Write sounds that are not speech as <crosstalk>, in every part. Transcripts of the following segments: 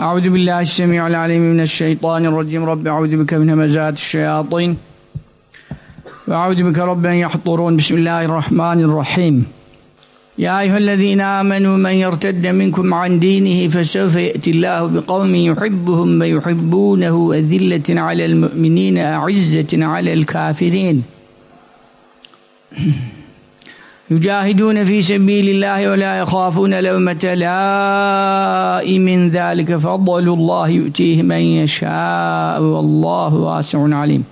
أعوذ بالله السميع العليم من الشيطان الرجيم. رب أعوذ بك من همزات الشياطين. وأعوذ بك رب أن يحضرون. بسم الله الرحمن الرحيم. يا أيها الذين آمنوا من يرتد منكم عن دينه فسوف يأتي الله بقوم يحبهم ويحبونه أذلة على المؤمنين أعزة على الكافرين. يجاهدون في سبيل الله ولا يخافون لومة لائم ذلك فضل الله يؤتيه من يشاء والله واسع عليم.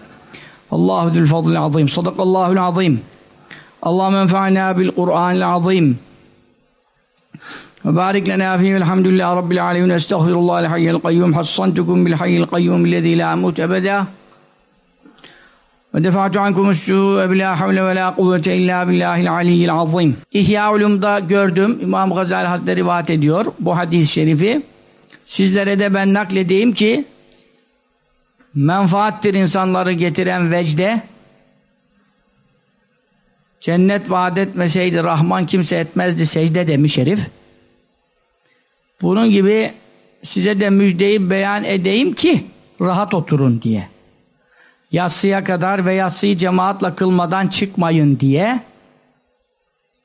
الله ذو الفضل العظيم. صدق الله العظيم. اللهم انفعنا بالقرآن العظيم. وبارك لنا فيه الحمد لله رب العالمين. أستغفر الله الحي القيوم. حصنتكم بالحي القيوم الذي لا موت أبدا. ودفعت عنكم السوء بلا حول ولا قوة إلا بالله العلي العظيم İhya Ulum'da gördüm İmam Gazali Hazretleri rivayet ediyor bu hadis-i şerifi sizlere de ben nakledeyim ki menfaattir insanları getiren vecde cennet vaat etmeseydi Rahman kimse etmezdi secde demiş herif bunun gibi size de müjdeyi beyan edeyim ki rahat oturun diye yatsıya kadar ve yatsıyı cemaatla kılmadan çıkmayın diye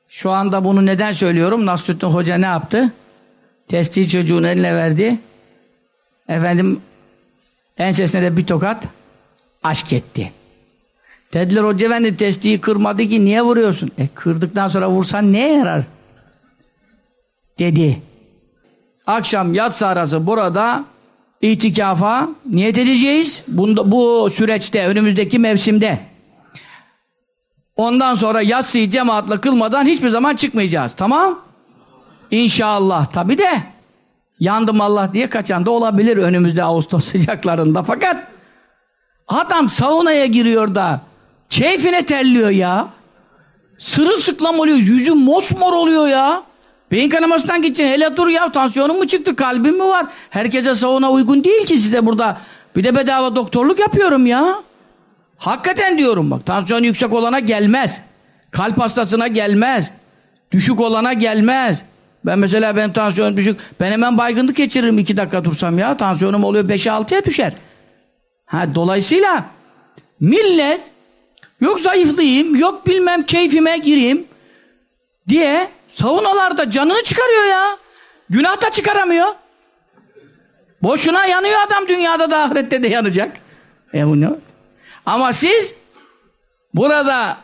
şu anda bunu neden söylüyorum? Nasrüddin Hoca ne yaptı? Testi çocuğun eline verdi. Efendim ensesine de bir tokat aşk etti. Dediler Hoca Efendi testiyi kırmadı ki niye vuruyorsun? E kırdıktan sonra vursan neye yarar? Dedi. Akşam yatsı arası burada itikafa niyet edeceğiz. Bunda, bu süreçte, önümüzdeki mevsimde. Ondan sonra yatsıyı cemaatle kılmadan hiçbir zaman çıkmayacağız. Tamam? İnşallah. Tabi de yandım Allah diye kaçan da olabilir önümüzde Ağustos <laughs> sıcaklarında. Fakat adam saunaya giriyor da keyfine terliyor ya. Sırılsıklam oluyor. Yüzü mosmor oluyor ya. Beyin kanamasından gideceksin. Hele dur ya tansiyonun mu çıktı? Kalbin mi var? Herkese sauna uygun değil ki size burada. Bir de bedava doktorluk yapıyorum ya. Hakikaten diyorum bak. Tansiyon yüksek olana gelmez. Kalp hastasına gelmez. Düşük olana gelmez. Ben mesela benim tansiyon düşük. Ben hemen baygınlık geçiririm iki dakika dursam ya. Tansiyonum oluyor 5'e 6'ya düşer. Ha, dolayısıyla millet yok zayıflayayım, yok bilmem keyfime gireyim diye Savunalarda canını çıkarıyor ya. Günah da çıkaramıyor. Boşuna yanıyor adam dünyada da ahirette de yanacak. E bunu. Ama siz burada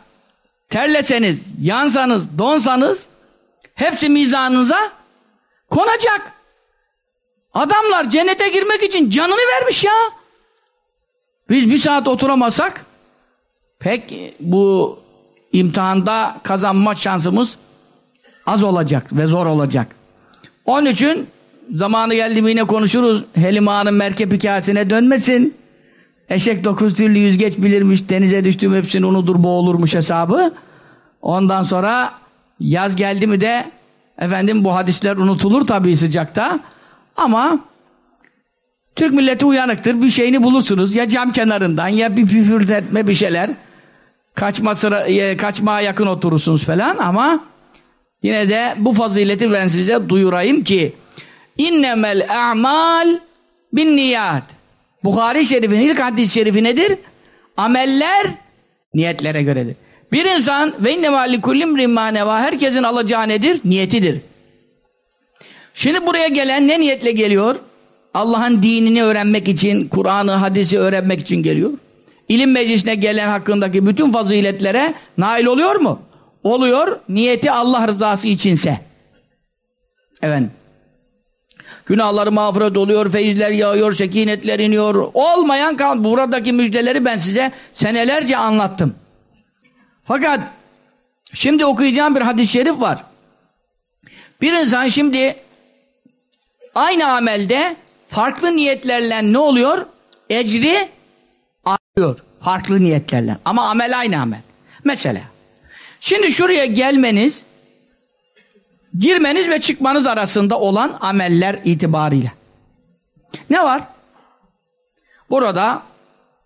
terleseniz, yansanız, donsanız hepsi mizanınıza konacak. Adamlar cennete girmek için canını vermiş ya. Biz bir saat oturamasak pek bu imtihanda kazanma şansımız az olacak ve zor olacak. Onun için zamanı geldi mi yine konuşuruz. Helima'nın merkep hikayesine dönmesin. Eşek dokuz türlü yüzgeç bilirmiş, denize düştüm hepsini unudur boğulurmuş hesabı. Ondan sonra yaz geldi mi de efendim bu hadisler unutulur tabii sıcakta. Ama Türk milleti uyanıktır. Bir şeyini bulursunuz. Ya cam kenarından ya bir püfürletme bir şeyler. Kaçma sıra, kaçmaya yakın oturursunuz falan ama Yine de bu fazileti ben size duyurayım ki innemel a'mal bin niyat. Bukhari şerifin ilk hadis-i şerifi nedir? Ameller niyetlere göredir. Bir insan ve innemâ kullim rimmaneva herkesin alacağı nedir? Niyetidir. Şimdi buraya gelen ne niyetle geliyor? Allah'ın dinini öğrenmek için, Kur'an'ı, hadisi öğrenmek için geliyor. İlim meclisine gelen hakkındaki bütün faziletlere nail oluyor mu? Oluyor niyeti Allah rızası içinse. Evet. Günahları mağfiret oluyor, feyizler yağıyor, sekinetler iniyor. Olmayan kal. Buradaki müjdeleri ben size senelerce anlattım. Fakat şimdi okuyacağım bir hadis-i şerif var. Bir insan şimdi aynı amelde farklı niyetlerle ne oluyor? Ecri artıyor. Farklı niyetlerle. Ama amel aynı amel. Mesela. Şimdi şuraya gelmeniz girmeniz ve çıkmanız arasında olan ameller itibariyle. Ne var? Burada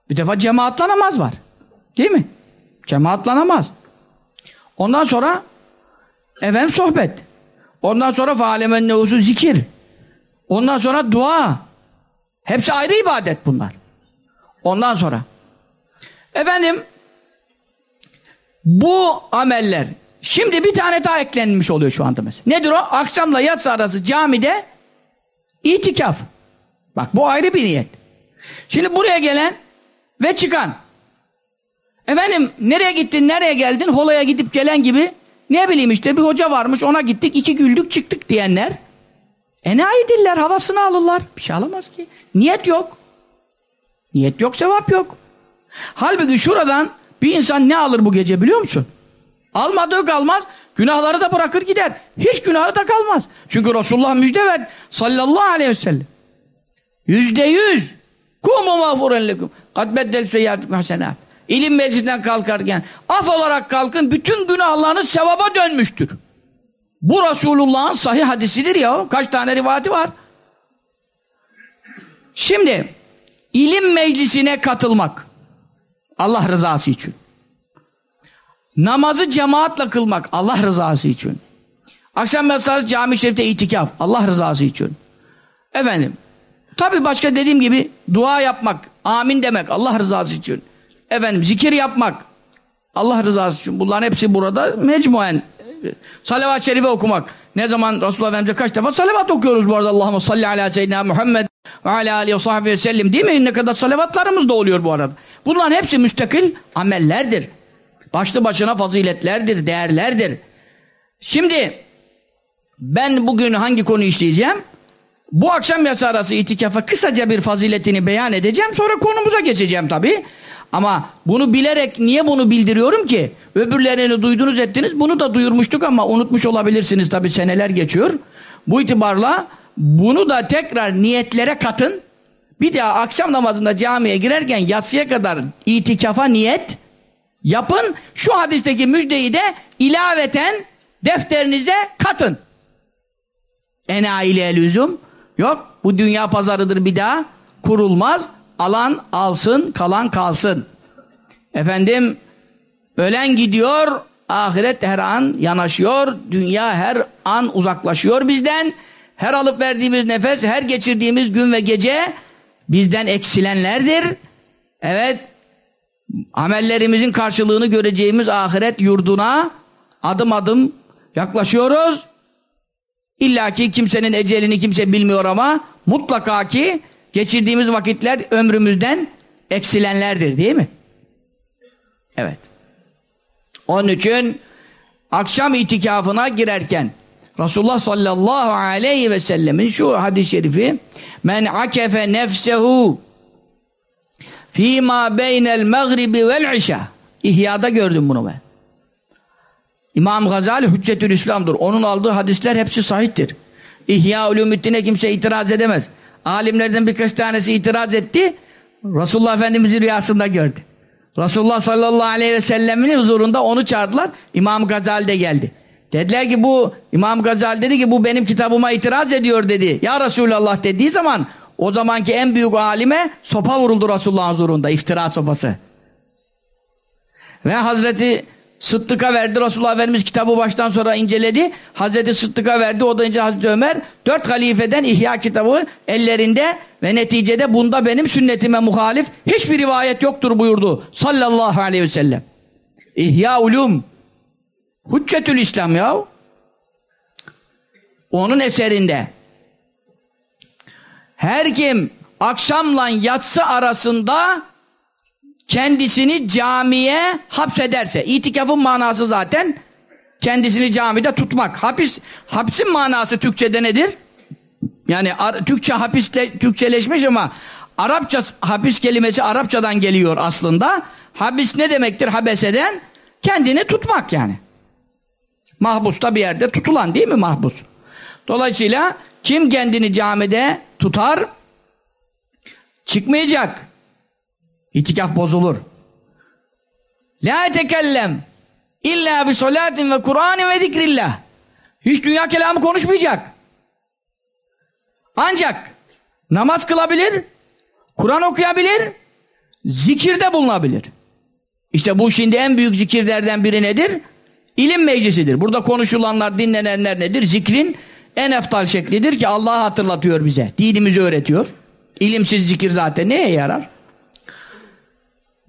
bir defa cemaatla namaz var. Değil mi? Cemaatla namaz. Ondan sonra efendim sohbet. Ondan sonra faalemen neusu zikir. Ondan sonra dua. Hepsi ayrı ibadet bunlar. Ondan sonra efendim bu ameller şimdi bir tane daha eklenmiş oluyor şu anda mesela. Nedir o? Akşamla yatsı arası camide itikaf. Bak bu ayrı bir niyet. Şimdi buraya gelen ve çıkan efendim nereye gittin nereye geldin holaya gidip gelen gibi ne bileyim işte bir hoca varmış ona gittik iki güldük çıktık diyenler enayi diller havasını alırlar bir şey alamaz ki niyet yok niyet yok sevap yok halbuki şuradan bir insan ne alır bu gece biliyor musun? Almadığı kalmaz günahları da bırakır gider. Hiç günahı da kalmaz. Çünkü Resulullah müjde ver. Sallallahu aleyhi ve sellem. Yüzde yüz. Kumu mağfuren lekum kad beddel seyyatikum hasenat. İlim meclisinden kalkarken af olarak kalkın bütün günahlarınız sevaba dönmüştür. Bu Resulullah'ın sahih hadisidir ya. Kaç tane rivayeti var. Şimdi ilim meclisine katılmak Allah rızası için. Namazı cemaatle kılmak Allah rızası için. Akşam mesajı cami şerifte itikaf Allah rızası için. Efendim tabi başka dediğim gibi dua yapmak amin demek Allah rızası için efendim zikir yapmak Allah rızası için bunların hepsi burada mecmuen salavat-ı şerife okumak ne zaman Resulullah Efendimiz'e kaç defa salavat okuyoruz bu arada Allahümme salli ala seyyidina Muhammed ve ala aleyhi ve sahibi ve sellem değil mi? Ne kadar salavatlarımız da oluyor bu arada. Bunların hepsi müstakil amellerdir. Başlı başına faziletlerdir, değerlerdir. Şimdi ben bugün hangi konu işleyeceğim? Bu akşam yatsı arası itikafa kısaca bir faziletini beyan edeceğim. Sonra konumuza geçeceğim tabii. Ama bunu bilerek niye bunu bildiriyorum ki? Öbürlerini duydunuz ettiniz. Bunu da duyurmuştuk ama unutmuş olabilirsiniz tabii seneler geçiyor. Bu itibarla bunu da tekrar niyetlere katın. Bir daha akşam namazında camiye girerken yatsıya kadar itikafa niyet yapın. Şu hadisteki müjdeyi de ilaveten defterinize katın. Enayiliğe lüzum yok. Bu dünya pazarıdır bir daha kurulmaz. Alan alsın, kalan kalsın. Efendim, ölen gidiyor, ahiret her an yanaşıyor, dünya her an uzaklaşıyor bizden. Her alıp verdiğimiz nefes, her geçirdiğimiz gün ve gece bizden eksilenlerdir. Evet, amellerimizin karşılığını göreceğimiz ahiret yurduna adım adım yaklaşıyoruz. İlla ki kimsenin ecelini kimse bilmiyor ama mutlaka ki geçirdiğimiz vakitler ömrümüzden eksilenlerdir değil mi? Evet. Onun için akşam itikafına girerken Resulullah sallallahu aleyhi ve sellemin şu hadis-i şerifi men akefe nefsehu fîmâ beynel mağribi vel işa İhya'da gördüm bunu ben. İmam Gazali Hüccetül İslam'dır. Onun aldığı hadisler hepsi sahiptir. İhya Ulumuddin'e kimse itiraz edemez. Alimlerden birkaç tanesi itiraz etti. Resulullah Efendimiz'i rüyasında gördü. Resulullah sallallahu aleyhi ve sellemin huzurunda onu çağırdılar. İmam Gazali de geldi. Dediler ki bu İmam Gazali dedi ki bu benim kitabıma itiraz ediyor dedi. Ya Resulallah dediği zaman o zamanki en büyük alime sopa vuruldu Resulullah'ın huzurunda iftira sopası. Ve Hazreti Sıddık'a verdi. Resulullah Efendimiz kitabı baştan sonra inceledi. Hazreti Sıddık'a verdi. O da ince Hazreti Ömer. Dört halifeden İhya kitabı ellerinde ve neticede bunda benim sünnetime muhalif hiçbir rivayet yoktur buyurdu. Sallallahu aleyhi ve sellem. İhya ulum. Hüccetül İslam ya. Onun eserinde. Her kim akşamla yatsı arasında kendisini camiye hapsederse, itikafın manası zaten kendisini camide tutmak. Hapis, hapsin manası Türkçe'de nedir? Yani Türkçe hapisle, Türkçeleşmiş ama Arapça hapis kelimesi Arapçadan geliyor aslında. Habis ne demektir habeseden? Kendini tutmak yani. Mahbusta bir yerde tutulan değil mi mahbus? Dolayısıyla kim kendini camide tutar Çıkmayacak. İtikaf bozulur. La tekellem illa bi salatin ve Kur'an ve zikrillah. Hiç dünya kelamı konuşmayacak. Ancak namaz kılabilir, Kur'an okuyabilir, zikirde bulunabilir. İşte bu şimdi en büyük zikirlerden biri nedir? İlim meclisidir. Burada konuşulanlar, dinlenenler nedir? Zikrin en eftal şeklidir ki Allah'ı hatırlatıyor bize. Dinimizi öğretiyor. İlimsiz zikir zaten neye yarar?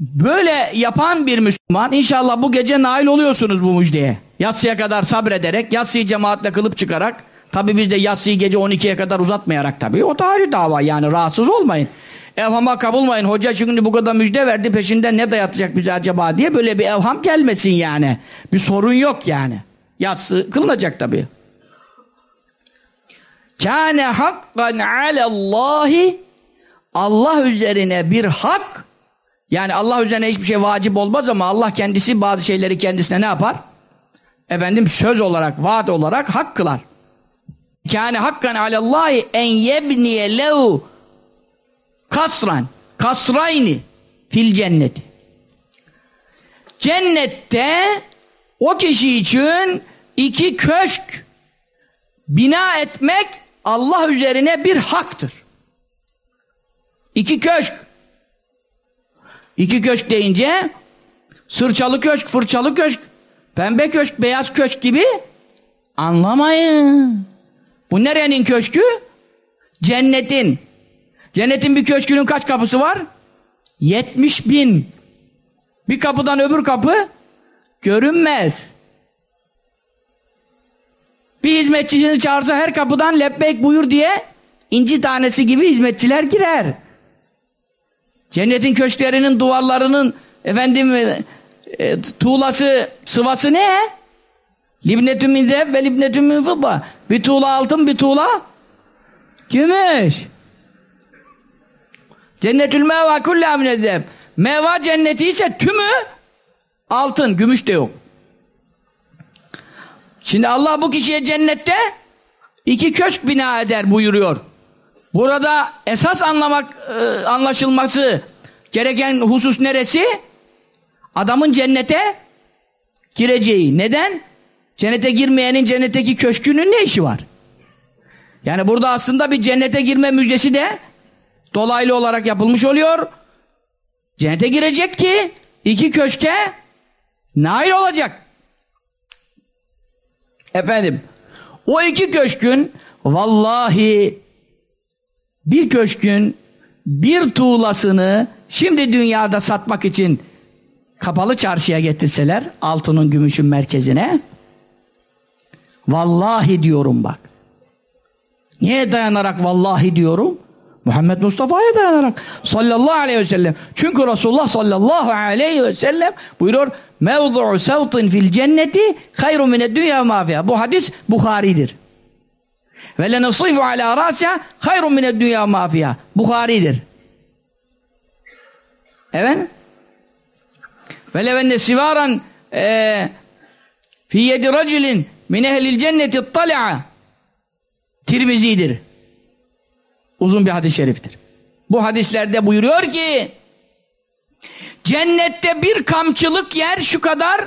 Böyle yapan bir Müslüman inşallah bu gece nail oluyorsunuz bu müjdeye. Yatsıya kadar sabrederek, yatsıyı cemaatle kılıp çıkarak tabi biz de yatsıyı gece 12'ye kadar uzatmayarak tabi o da ayrı dava yani rahatsız olmayın. Evhama kabulmayın. Hoca şimdi bu kadar müjde verdi peşinden ne dayatacak bize acaba diye böyle bir evham gelmesin yani. Bir sorun yok yani. Yatsı kılınacak tabi. Kâne hakkan alallahi Allah üzerine bir hak yani Allah üzerine hiçbir şey vacip olmaz ama Allah kendisi bazı şeyleri kendisine ne yapar? Efendim söz olarak, vaat olarak hak kılar. Kâne hakkan alallahi en yebniye lehu kasran, kasrayni fil cenneti. Cennette o kişi için iki köşk bina etmek Allah üzerine bir haktır. İki köşk. İki köşk deyince sırçalı köşk, fırçalı köşk, pembe köşk, beyaz köşk gibi anlamayın. Bu nerenin köşkü? Cennetin. Cennetin bir köşkünün kaç kapısı var? 70 bin. Bir kapıdan öbür kapı görünmez. Bir hizmetçisini çağırsa her kapıdan lebbeyk buyur diye inci tanesi gibi hizmetçiler girer. Cennetin köşklerinin duvarlarının efendim e, e, tuğlası sıvası ne? Libnetün min zeheb ve libnetün min fıdda. Bir tuğla altın bir tuğla gümüş. Cennetül meva kullâ minezzeb. Meva cenneti ise tümü altın, gümüş de yok. Şimdi Allah bu kişiye cennette iki köşk bina eder buyuruyor. Burada esas anlamak, e, anlaşılması gereken husus neresi? Adamın cennete gireceği. Neden? Cennete girmeyenin cennetteki köşkünün ne işi var? Yani burada aslında bir cennete girme müjdesi de dolaylı olarak yapılmış oluyor. Cennete girecek ki iki köşke nail olacak. Efendim o iki köşkün vallahi bir köşkün bir tuğlasını şimdi dünyada satmak için kapalı çarşıya getirseler altının gümüşün merkezine vallahi diyorum bak. Niye dayanarak vallahi diyorum? Muhammed Mustafa'ya dayanarak. Sallallahu aleyhi ve sellem. Çünkü Resulullah sallallahu aleyhi ve sellem buyuruyor mevdu'u sevtin fil cenneti hayrun mined dünya ma bu hadis Bukhari'dir ve lenasifu ala rasya hayrun mined dünya ma Bukhari'dir evet ve levenne sivaran e, fi yedi raculin min ehlil cenneti tala'a Tirmizi'dir. Uzun bir hadis-i şeriftir. Bu hadislerde buyuruyor ki cennette bir kamçılık yer şu kadar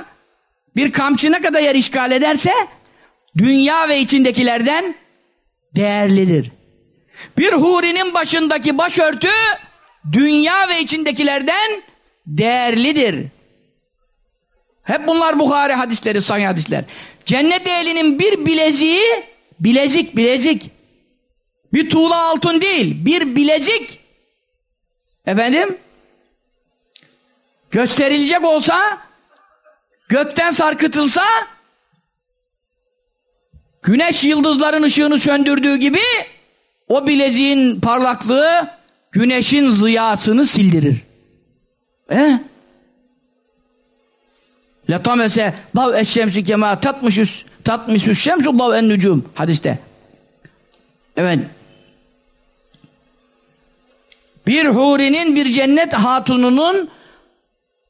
bir kamçı ne kadar yer işgal ederse dünya ve içindekilerden değerlidir. Bir hurinin başındaki başörtü dünya ve içindekilerden değerlidir. Hep bunlar Bukhari hadisleri, sahih hadisler. Cennet ehlinin bir bileziği, bilezik, bilezik. Bir tuğla altın değil, bir bilezik. Efendim? Gösterilecek olsa, gökten sarkıtılsa, Güneş yıldızların ışığını söndürdüğü gibi o bileziğin parlaklığı güneşin ziyasını sildirir. He? La tamese dav eşşemsi kema tatmışüs tatmışüs şemsu dav en nücum hadiste. Evet. Bir hurinin bir cennet hatununun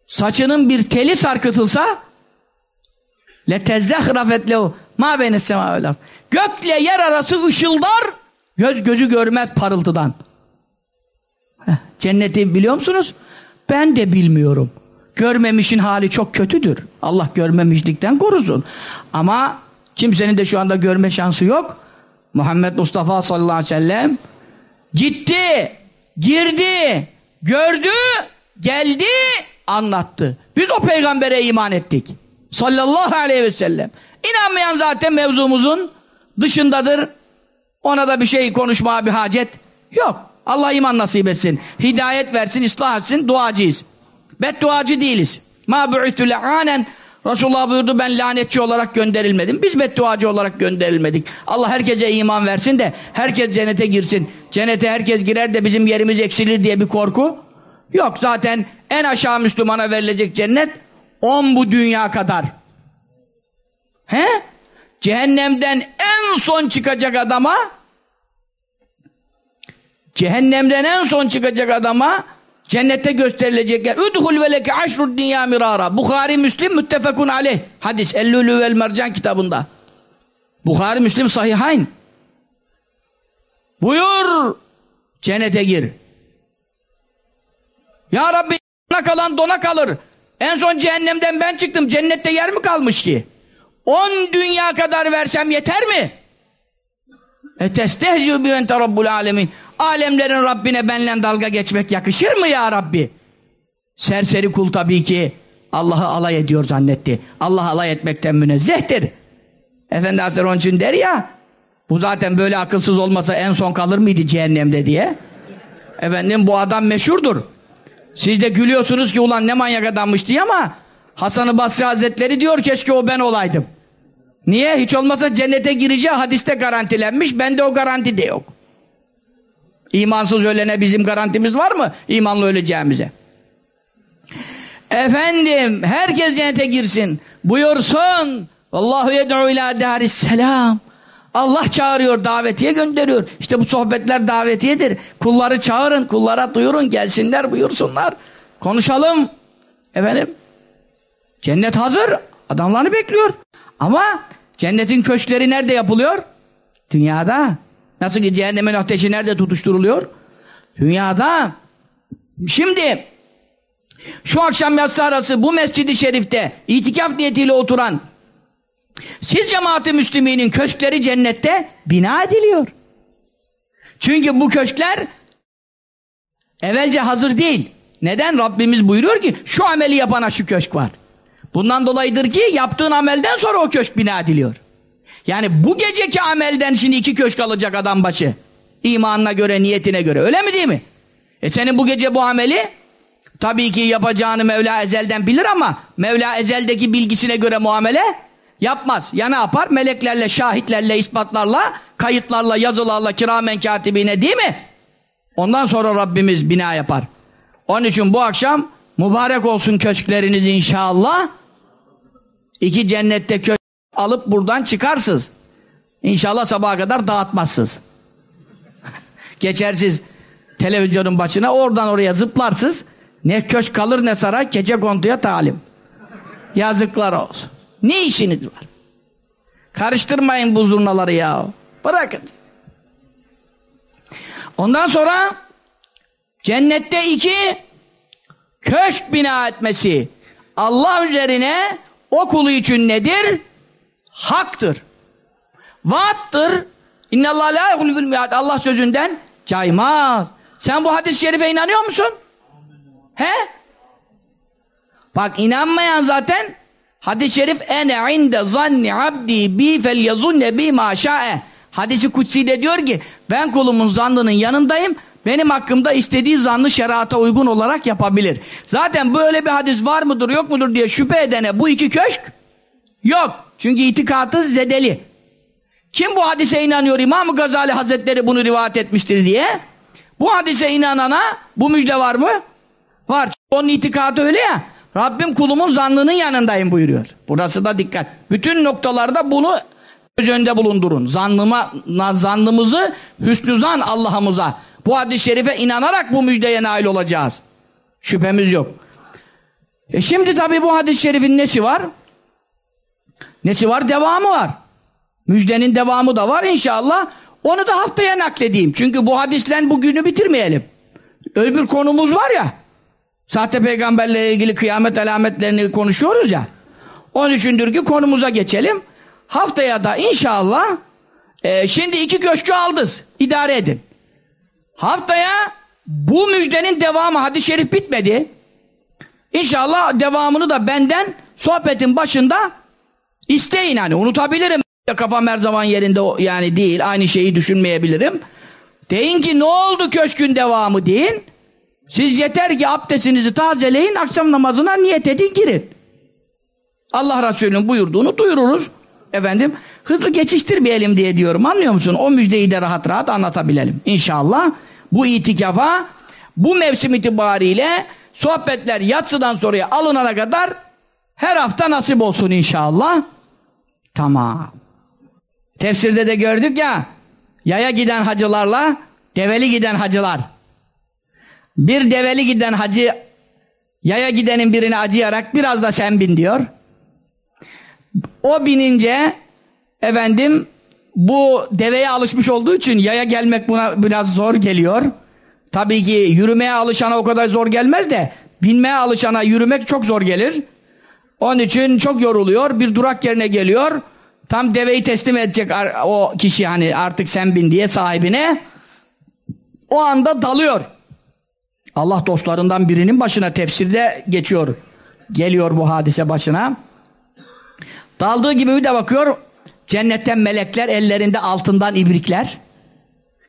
saçının bir teli sarkıtılsa le tezehrafet lehu ma beyne sema ve Gökle yer arası ışıldar göz gözü görmez parıltıdan. Cenneti biliyor musunuz? Ben de bilmiyorum. Görmemişin hali çok kötüdür. Allah görmemişlikten korusun. Ama kimsenin de şu anda görme şansı yok. Muhammed Mustafa sallallahu aleyhi ve sellem gitti, girdi, gördü, geldi, anlattı. Biz o peygambere iman ettik. Sallallahu aleyhi ve sellem. İnanmayan zaten mevzumuzun dışındadır. Ona da bir şey konuşmaya bir hacet yok. Allah iman nasip etsin. Hidayet versin, ıslah etsin. Duacıyız. Bedduacı değiliz. Ma bu'ithu le'anen Resulullah buyurdu ben lanetçi olarak gönderilmedim. Biz bedduacı olarak gönderilmedik. Allah herkese iman versin de herkes cennete girsin. Cennete herkes girer de bizim yerimiz eksilir diye bir korku yok. Zaten en aşağı Müslümana verilecek cennet on bu dünya kadar. He? Cehennemden en son çıkacak adama cehennemden en son çıkacak adama cennette gösterilecek yer. Udhul ve leke aşrud dünya mirara. Bukhari Müslim müttefekun aleyh. Hadis Ellülü vel Mercan kitabında. Bukhari Müslim sahihayn. Buyur cennete gir. Ya Rabbi kalan dona kalır. En son cehennemden ben çıktım. Cennette yer mi kalmış ki? On dünya kadar versem yeter mi? E testehzû bivente rabbul alemin. Alemlerin Rabbine benle dalga geçmek yakışır mı ya Rabbi? Serseri kul tabii ki Allah'ı alay ediyor zannetti. Allah alay etmekten münezzehtir. Efendi Hazretleri onun için der ya bu zaten böyle akılsız olmasa en son kalır mıydı cehennemde diye. Efendim bu adam meşhurdur. Siz de gülüyorsunuz ki ulan ne manyak adammış diye ama Hasan-ı Basri Hazretleri diyor keşke o ben olaydım. Niye? Hiç olmasa cennete gireceği hadiste garantilenmiş. Bende o garanti de yok. İmansız ölene bizim garantimiz var mı? İmanlı öleceğimize. Efendim herkes cennete girsin. Buyursun. Allahu yed'u ila darisselam. Allah çağırıyor, davetiye gönderiyor. İşte bu sohbetler davetiyedir. Kulları çağırın, kullara duyurun, gelsinler, buyursunlar. Konuşalım. Efendim, cennet hazır. Adamlarını bekliyor. Ama cennetin köşkleri nerede yapılıyor? Dünyada. Nasıl ki cehennemin ateşi nerede tutuşturuluyor? Dünyada. Şimdi şu akşam yatsı arası bu mescidi şerifte itikaf niyetiyle oturan siz cemaati müsliminin köşkleri cennette bina ediliyor. Çünkü bu köşkler evvelce hazır değil. Neden? Rabbimiz buyuruyor ki şu ameli yapana şu köşk var. Bundan dolayıdır ki yaptığın amelden sonra o köşk bina ediliyor. Yani bu geceki amelden şimdi iki köşk alacak adam başı. İmanına göre, niyetine göre. Öyle mi değil mi? E senin bu gece bu ameli tabii ki yapacağını Mevla ezelden bilir ama Mevla ezeldeki bilgisine göre muamele yapmaz. Ya ne yapar? Meleklerle, şahitlerle, ispatlarla, kayıtlarla, yazılarla, kiramen katibine değil mi? Ondan sonra Rabbimiz bina yapar. Onun için bu akşam mübarek olsun köşkleriniz inşallah. İki cennette köşk alıp buradan çıkarsınız. İnşallah sabaha kadar dağıtmazsınız. <laughs> Geçersiz televizyonun başına oradan oraya zıplarsınız. Ne köşk kalır ne saray gece konduya talim. Yazıklar olsun. Ne işiniz var? Karıştırmayın bu zurnaları ya. Bırakın. Ondan sonra cennette iki köşk bina etmesi Allah üzerine o kulu için nedir? Haktır. Vaattır. İnnallâh. Allah sözünden caymaz. Sen bu hadis-i şerife inanıyor musun? He? Bak inanmayan zaten hadis-i şerif ene inde zanni abdi bi fel yazunne bi ma şa'e. Hadisi kutsi'de diyor ki ben kulumun zannının yanındayım. Benim hakkımda istediği zannı şerata uygun olarak yapabilir. Zaten böyle bir hadis var mıdır yok mudur diye şüphe edene bu iki köşk yok. Çünkü itikatı zedeli. Kim bu hadise inanıyor? İmam-ı Gazali Hazretleri bunu rivayet etmiştir diye. Bu hadise inanana bu müjde var mı? Var. Onun itikadı öyle ya. Rabbim kulumun zannının yanındayım buyuruyor. Burası da dikkat. Bütün noktalarda bunu göz önünde bulundurun. Zannıma, zannımızı hüsnü zan Allah'ımıza. Bu hadis-i şerife inanarak bu müjdeye nail olacağız. Şüphemiz yok. E şimdi tabi bu hadis-i şerifin nesi var? Nesi var? Devamı var. Müjdenin devamı da var inşallah. Onu da haftaya nakledeyim. Çünkü bu hadisle bugünü bitirmeyelim. öbür konumuz var ya sahte peygamberle ilgili kıyamet alametlerini konuşuyoruz ya onun üçündür ki konumuza geçelim. Haftaya da inşallah e, şimdi iki köşkü aldız. İdare edin. Haftaya bu müjdenin devamı hadis-i şerif bitmedi. İnşallah devamını da benden sohbetin başında isteyin hani unutabilirim. Kafam her zaman yerinde yani değil. Aynı şeyi düşünmeyebilirim. Deyin ki ne oldu köşkün devamı deyin. Siz yeter ki abdestinizi tazeleyin, akşam namazına niyet edin girin. Allah Resulü'nün buyurduğunu duyururuz. Efendim, hızlı geçiştirmeyelim diye diyorum. Anlıyor musun? O müjdeyi de rahat rahat anlatabilelim. İnşallah bu itikafa bu mevsim itibariyle sohbetler yatsıdan sonraya alınana kadar her hafta nasip olsun inşallah. Tamam. Tefsirde de gördük ya yaya giden hacılarla develi giden hacılar. Bir develi giden hacı yaya gidenin birine acıyarak biraz da sen bin diyor. O binince efendim bu deveye alışmış olduğu için yaya gelmek buna biraz zor geliyor. Tabii ki yürümeye alışana o kadar zor gelmez de binmeye alışana yürümek çok zor gelir. Onun için çok yoruluyor. Bir durak yerine geliyor. Tam deveyi teslim edecek o kişi hani artık sen bin diye sahibine. O anda dalıyor. Allah dostlarından birinin başına tefsirde geçiyor. Geliyor bu hadise başına. Daldığı gibi bir de bakıyor. Cennetten melekler ellerinde altından ibrikler.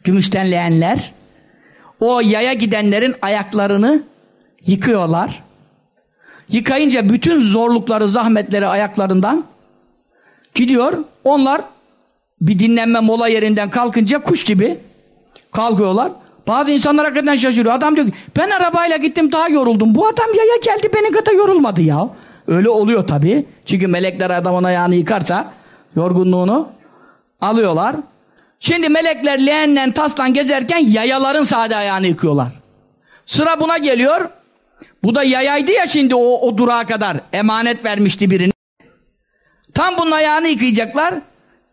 Gümüşten leğenler. O yaya gidenlerin ayaklarını yıkıyorlar. Yıkayınca bütün zorlukları, zahmetleri ayaklarından gidiyor. Onlar bir dinlenme mola yerinden kalkınca kuş gibi kalkıyorlar. Bazı insanlar hakikaten şaşırıyor. Adam diyor ki ben arabayla gittim daha yoruldum. Bu adam yaya geldi beni kadar yorulmadı ya. Öyle oluyor tabii. Çünkü melekler adamın ayağını yıkarsa yorgunluğunu alıyorlar. Şimdi melekler leğenle taslan gezerken yayaların sade ayağını yıkıyorlar. Sıra buna geliyor. Bu da yayaydı ya şimdi o, o durağa kadar. Emanet vermişti birini. Tam bunun ayağını yıkayacaklar.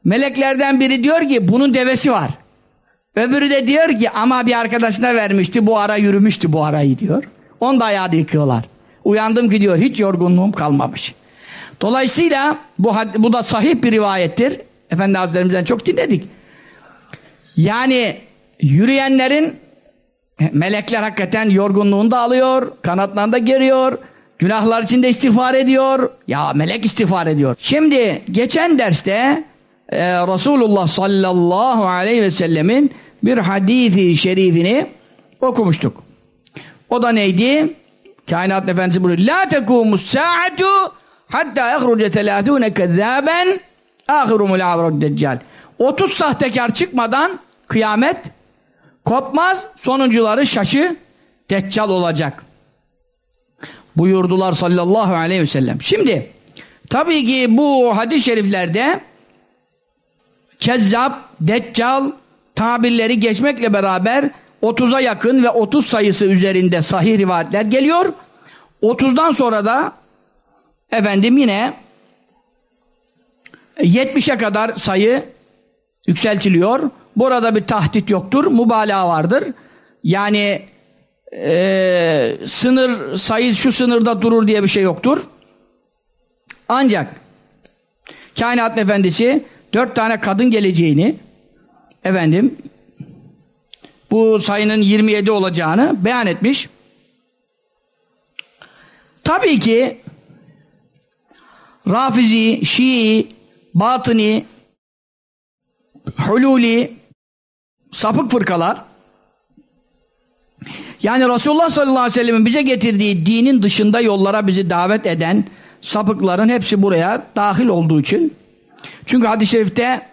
Meleklerden biri diyor ki bunun devesi var. Öbürü de diyor ki ama bir arkadaşına vermişti bu ara yürümüştü bu arayı diyor. Onu da ayağını yıkıyorlar. Uyandım ki diyor hiç yorgunluğum kalmamış. Dolayısıyla bu, bu da sahih bir rivayettir. Efendi Hazretlerimizden çok dinledik. Yani yürüyenlerin melekler hakikaten yorgunluğunu da alıyor, kanatlarını da geriyor, günahlar için de istiğfar ediyor. Ya melek istiğfar ediyor. Şimdi geçen derste e, Resulullah sallallahu aleyhi ve sellemin bir hadisi şerifini okumuştuk. O da neydi? Kainat Efendisi buyuruyor. La tekumus sa'atu hatta yahruce telâthûne kezzâben âhirumul avrod deccal. 30 sahtekar çıkmadan kıyamet kopmaz. Sonuncuları şaşı deccal olacak. Buyurdular sallallahu aleyhi ve sellem. Şimdi tabii ki bu hadis-i şeriflerde kezzap, deccal tabirleri geçmekle beraber 30'a yakın ve 30 sayısı üzerinde sahih rivayetler geliyor. 30'dan sonra da efendim yine 70'e kadar sayı yükseltiliyor. Burada bir tahdit yoktur. Mübalağa vardır. Yani e, sınır sayı şu sınırda durur diye bir şey yoktur. Ancak kainat efendisi dört tane kadın geleceğini efendim bu sayının 27 olacağını beyan etmiş. Tabii ki Rafizi, Şii, Batıni, Hululi, sapık fırkalar yani Resulullah sallallahu aleyhi ve sellem'in bize getirdiği dinin dışında yollara bizi davet eden sapıkların hepsi buraya dahil olduğu için çünkü hadis-i şerifte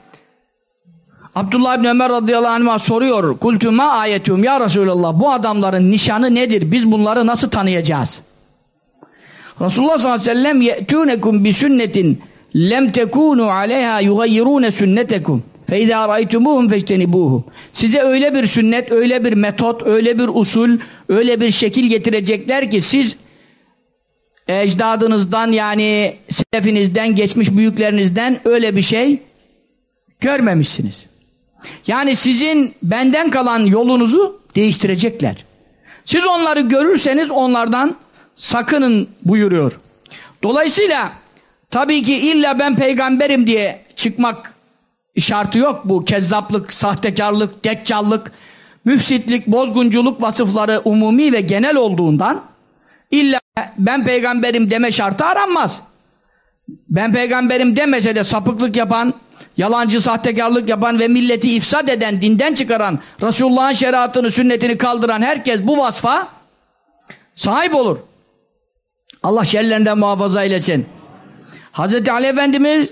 Abdullah bin Ömer radıyallahu anh'a soruyor. Kultuma ayetum ya Resulallah bu adamların nişanı nedir? Biz bunları nasıl tanıyacağız? Resulullah sallallahu aleyhi ve sellem ye'tûnekum bi sünnetin lem tekûnû aleyhâ yugayyirûne sünnetekum izâ raytumuhum feştenibûhu Size öyle bir sünnet, öyle bir metot, öyle bir usul, öyle bir şekil getirecekler ki siz ecdadınızdan yani selefinizden, geçmiş büyüklerinizden öyle bir şey görmemişsiniz. Yani sizin benden kalan yolunuzu değiştirecekler. Siz onları görürseniz onlardan sakının buyuruyor. Dolayısıyla tabii ki illa ben peygamberim diye çıkmak şartı yok bu. Kezzaplık, sahtekarlık, deccallık, müfsitlik, bozgunculuk vasıfları umumi ve genel olduğundan illa ben peygamberim deme şartı aranmaz. Ben peygamberim demese de sapıklık yapan, yalancı sahtekarlık yapan ve milleti ifsad eden, dinden çıkaran, Resulullah'ın şeriatını, sünnetini kaldıran herkes bu vasfa sahip olur. Allah şerlerinden muhafaza eylesin. Hz. Ali Efendimiz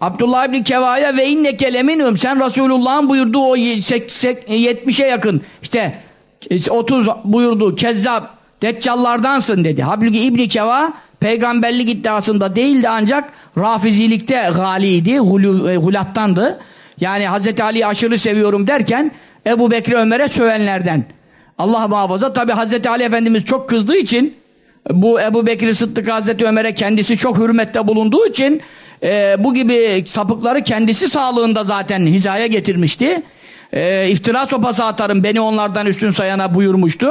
Abdullah İbni Keva'ya ve inne keleminum sen Resulullah'ın buyurduğu o 70'e yakın işte 30 buyurduğu kezzap deccallardansın dedi. Halbuki İbni Keva peygamberlik iddiasında değildi ancak rafizilikte galiydi, e, hulattandı. Yani Hz. Ali'yi aşırı seviyorum derken Ebu Bekir Ömer'e sövenlerden. Allah muhafaza tabi Hz. Ali Efendimiz çok kızdığı için bu Ebu Bekir Sıddık Hazreti Ömer'e kendisi çok hürmette bulunduğu için e, bu gibi sapıkları kendisi sağlığında zaten hizaya getirmişti. E, iftira sopası atarım beni onlardan üstün sayana buyurmuştu.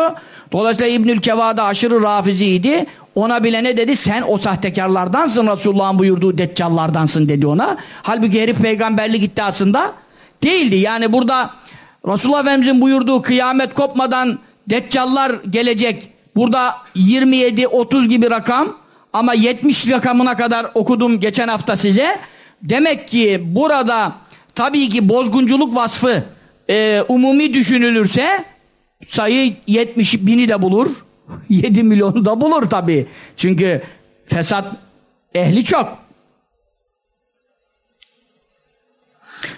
Dolayısıyla İbnül Keva'da aşırı rafiziydi. Ona bile ne dedi? Sen o sahtekarlardansın Resulullah'ın buyurduğu deccallardansın dedi ona. Halbuki herif peygamberlik iddiasında değildi. Yani burada Resulullah Efendimiz'in buyurduğu kıyamet kopmadan deccallar gelecek. Burada 27-30 gibi rakam ama 70 rakamına kadar okudum geçen hafta size. Demek ki burada tabii ki bozgunculuk vasfı e, umumi düşünülürse sayı 70 bini de bulur. <laughs> 7 milyonu da bulur tabii. Çünkü fesat ehli çok.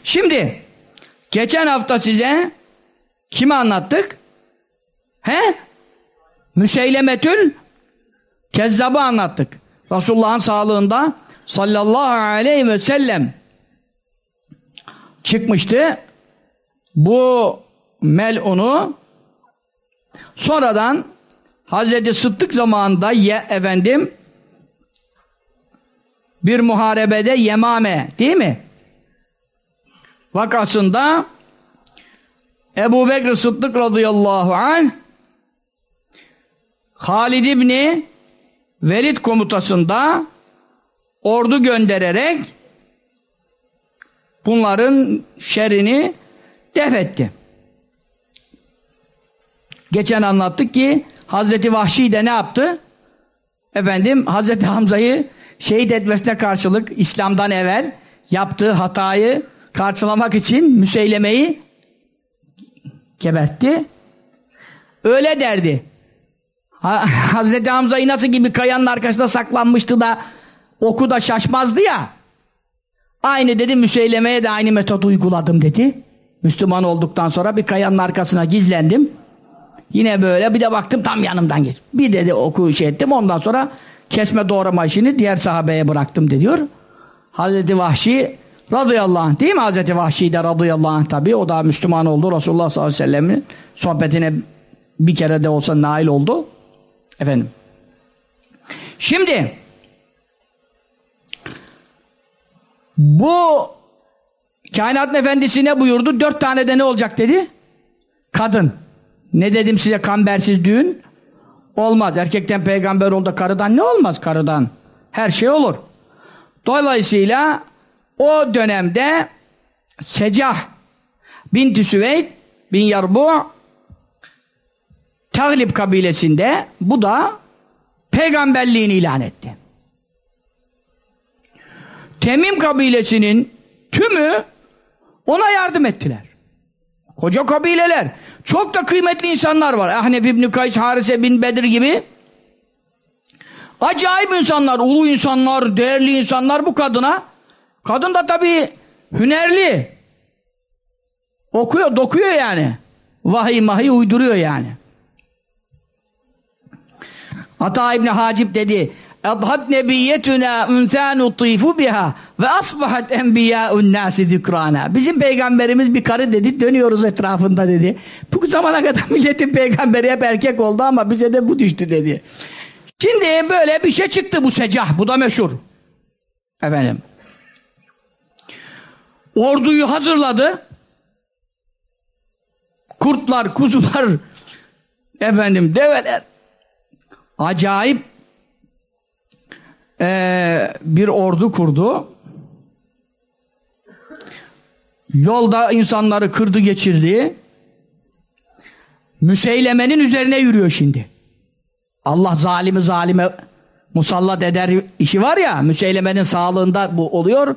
Şimdi geçen hafta size kimi anlattık? He? Müseylemetül Kezzab'ı anlattık. Resulullah'ın sağlığında sallallahu aleyhi ve sellem çıkmıştı. Bu melunu sonradan Hazreti Sıddık zamanında ye, efendim bir muharebede Yemame değil mi? Vakasında Ebu Bekir Sıddık radıyallahu anh Halid İbni Velid komutasında ordu göndererek bunların şerini def etti. Geçen anlattık ki Hazreti Vahşi de ne yaptı? Efendim Hazreti Hamza'yı şehit etmesine karşılık İslam'dan evvel yaptığı hatayı karşılamak için Müseyleme'yi gebertti. Öyle derdi. Ha, <laughs> Hazreti Hamza'yı nasıl gibi kayanın arkasında saklanmıştı da oku da şaşmazdı ya. Aynı dedi Müseyleme'ye de aynı metot uyguladım dedi. Müslüman olduktan sonra bir kayanın arkasına gizlendim. Yine böyle bir de baktım tam yanımdan geç. Bir dedi oku şey ettim ondan sonra kesme doğrama işini diğer sahabeye bıraktım de diyor. Hazreti Vahşi radıyallahu anh değil mi Hazreti Vahşi de radıyallahu anh tabi o da Müslüman oldu Resulullah sallallahu aleyhi ve sellem'in sohbetine bir kere de olsa nail oldu. Efendim. Şimdi bu kainatın efendisi ne buyurdu? Dört tane de ne olacak dedi? Kadın. Ne dedim size kambersiz düğün? Olmaz. Erkekten peygamber oldu karıdan ne olmaz karıdan? Her şey olur. Dolayısıyla o dönemde Secah binti Süveyd bin Yarbu Taglib kabilesinde bu da peygamberliğini ilan etti. Temim kabilesinin tümü ona yardım ettiler. Koca kabileler. Çok da kıymetli insanlar var. Ahnef İbni Kays, Harise bin Bedir gibi. Acayip insanlar, ulu insanlar, değerli insanlar bu kadına. Kadın da tabii hünerli. Okuyor, dokuyor yani. Vahiy mahiy uyduruyor yani. Ata İbni Hacip dedi Edhat nebiyyetuna ünsanu tifu biha ve asbahat enbiya'un nasi zikrana. Bizim peygamberimiz bir karı dedi, dönüyoruz etrafında dedi. Bu zamana kadar <laughs> milletin peygamberi hep erkek oldu ama bize de bu düştü dedi. Şimdi böyle bir şey çıktı bu secah, bu da meşhur. Efendim. Orduyu hazırladı. Kurtlar, kuzular, <laughs> efendim develer acayip ee, bir ordu kurdu. Yolda insanları kırdı geçirdi. Müseylemenin üzerine yürüyor şimdi. Allah zalimi zalime musallat eder işi var ya Müseylemenin sağlığında bu oluyor.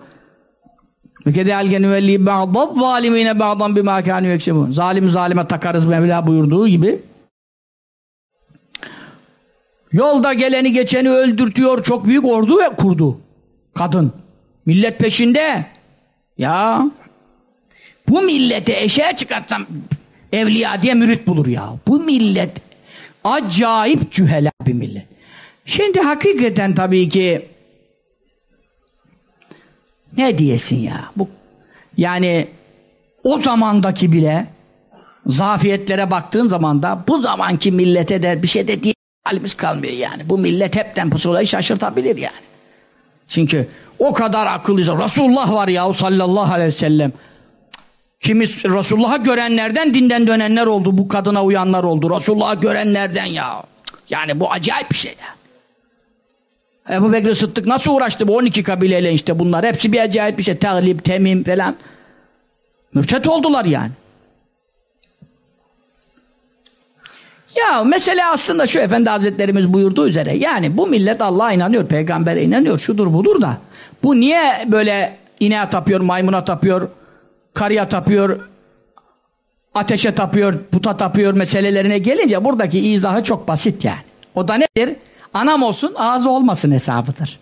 Mükedâlge nüvelli ba'dad zalimine ba'dan bimâ kânü yeksibûn. Zalim zalime takarız Mevla buyurduğu gibi. Yolda geleni geçeni öldürtüyor. Çok büyük ordu ve kurdu. Kadın. Millet peşinde. Ya. Bu millete eşeğe çıkartsam evliya diye mürit bulur ya. Bu millet acayip cühela bir millet. Şimdi hakikaten tabii ki ne diyesin ya? Bu yani o zamandaki bile zafiyetlere baktığın zaman da bu zamanki millete de bir şey de diye halimiz kalmıyor yani. Bu millet hepten pusulayı şaşırtabilir yani. Çünkü o kadar akıllıysa Resulullah var ya sallallahu aleyhi ve sellem. Kimi Resulullah'a görenlerden dinden dönenler oldu. Bu kadına uyanlar oldu. Resulullah'a görenlerden ya. Yani bu acayip bir şey ya. Ebu Bekir Sıddık nasıl uğraştı bu 12 kabileyle işte bunlar. Hepsi bir acayip bir şey. Teglib, temim falan. Mürtet oldular yani. Ya mesele aslında şu Efendi Hazretlerimiz buyurduğu üzere yani bu millet Allah'a inanıyor, peygambere inanıyor, şudur budur da bu niye böyle ineğe tapıyor, maymuna tapıyor, karıya tapıyor, ateşe tapıyor, puta tapıyor meselelerine gelince buradaki izahı çok basit yani. O da nedir? Anam olsun, ağzı olmasın hesabıdır.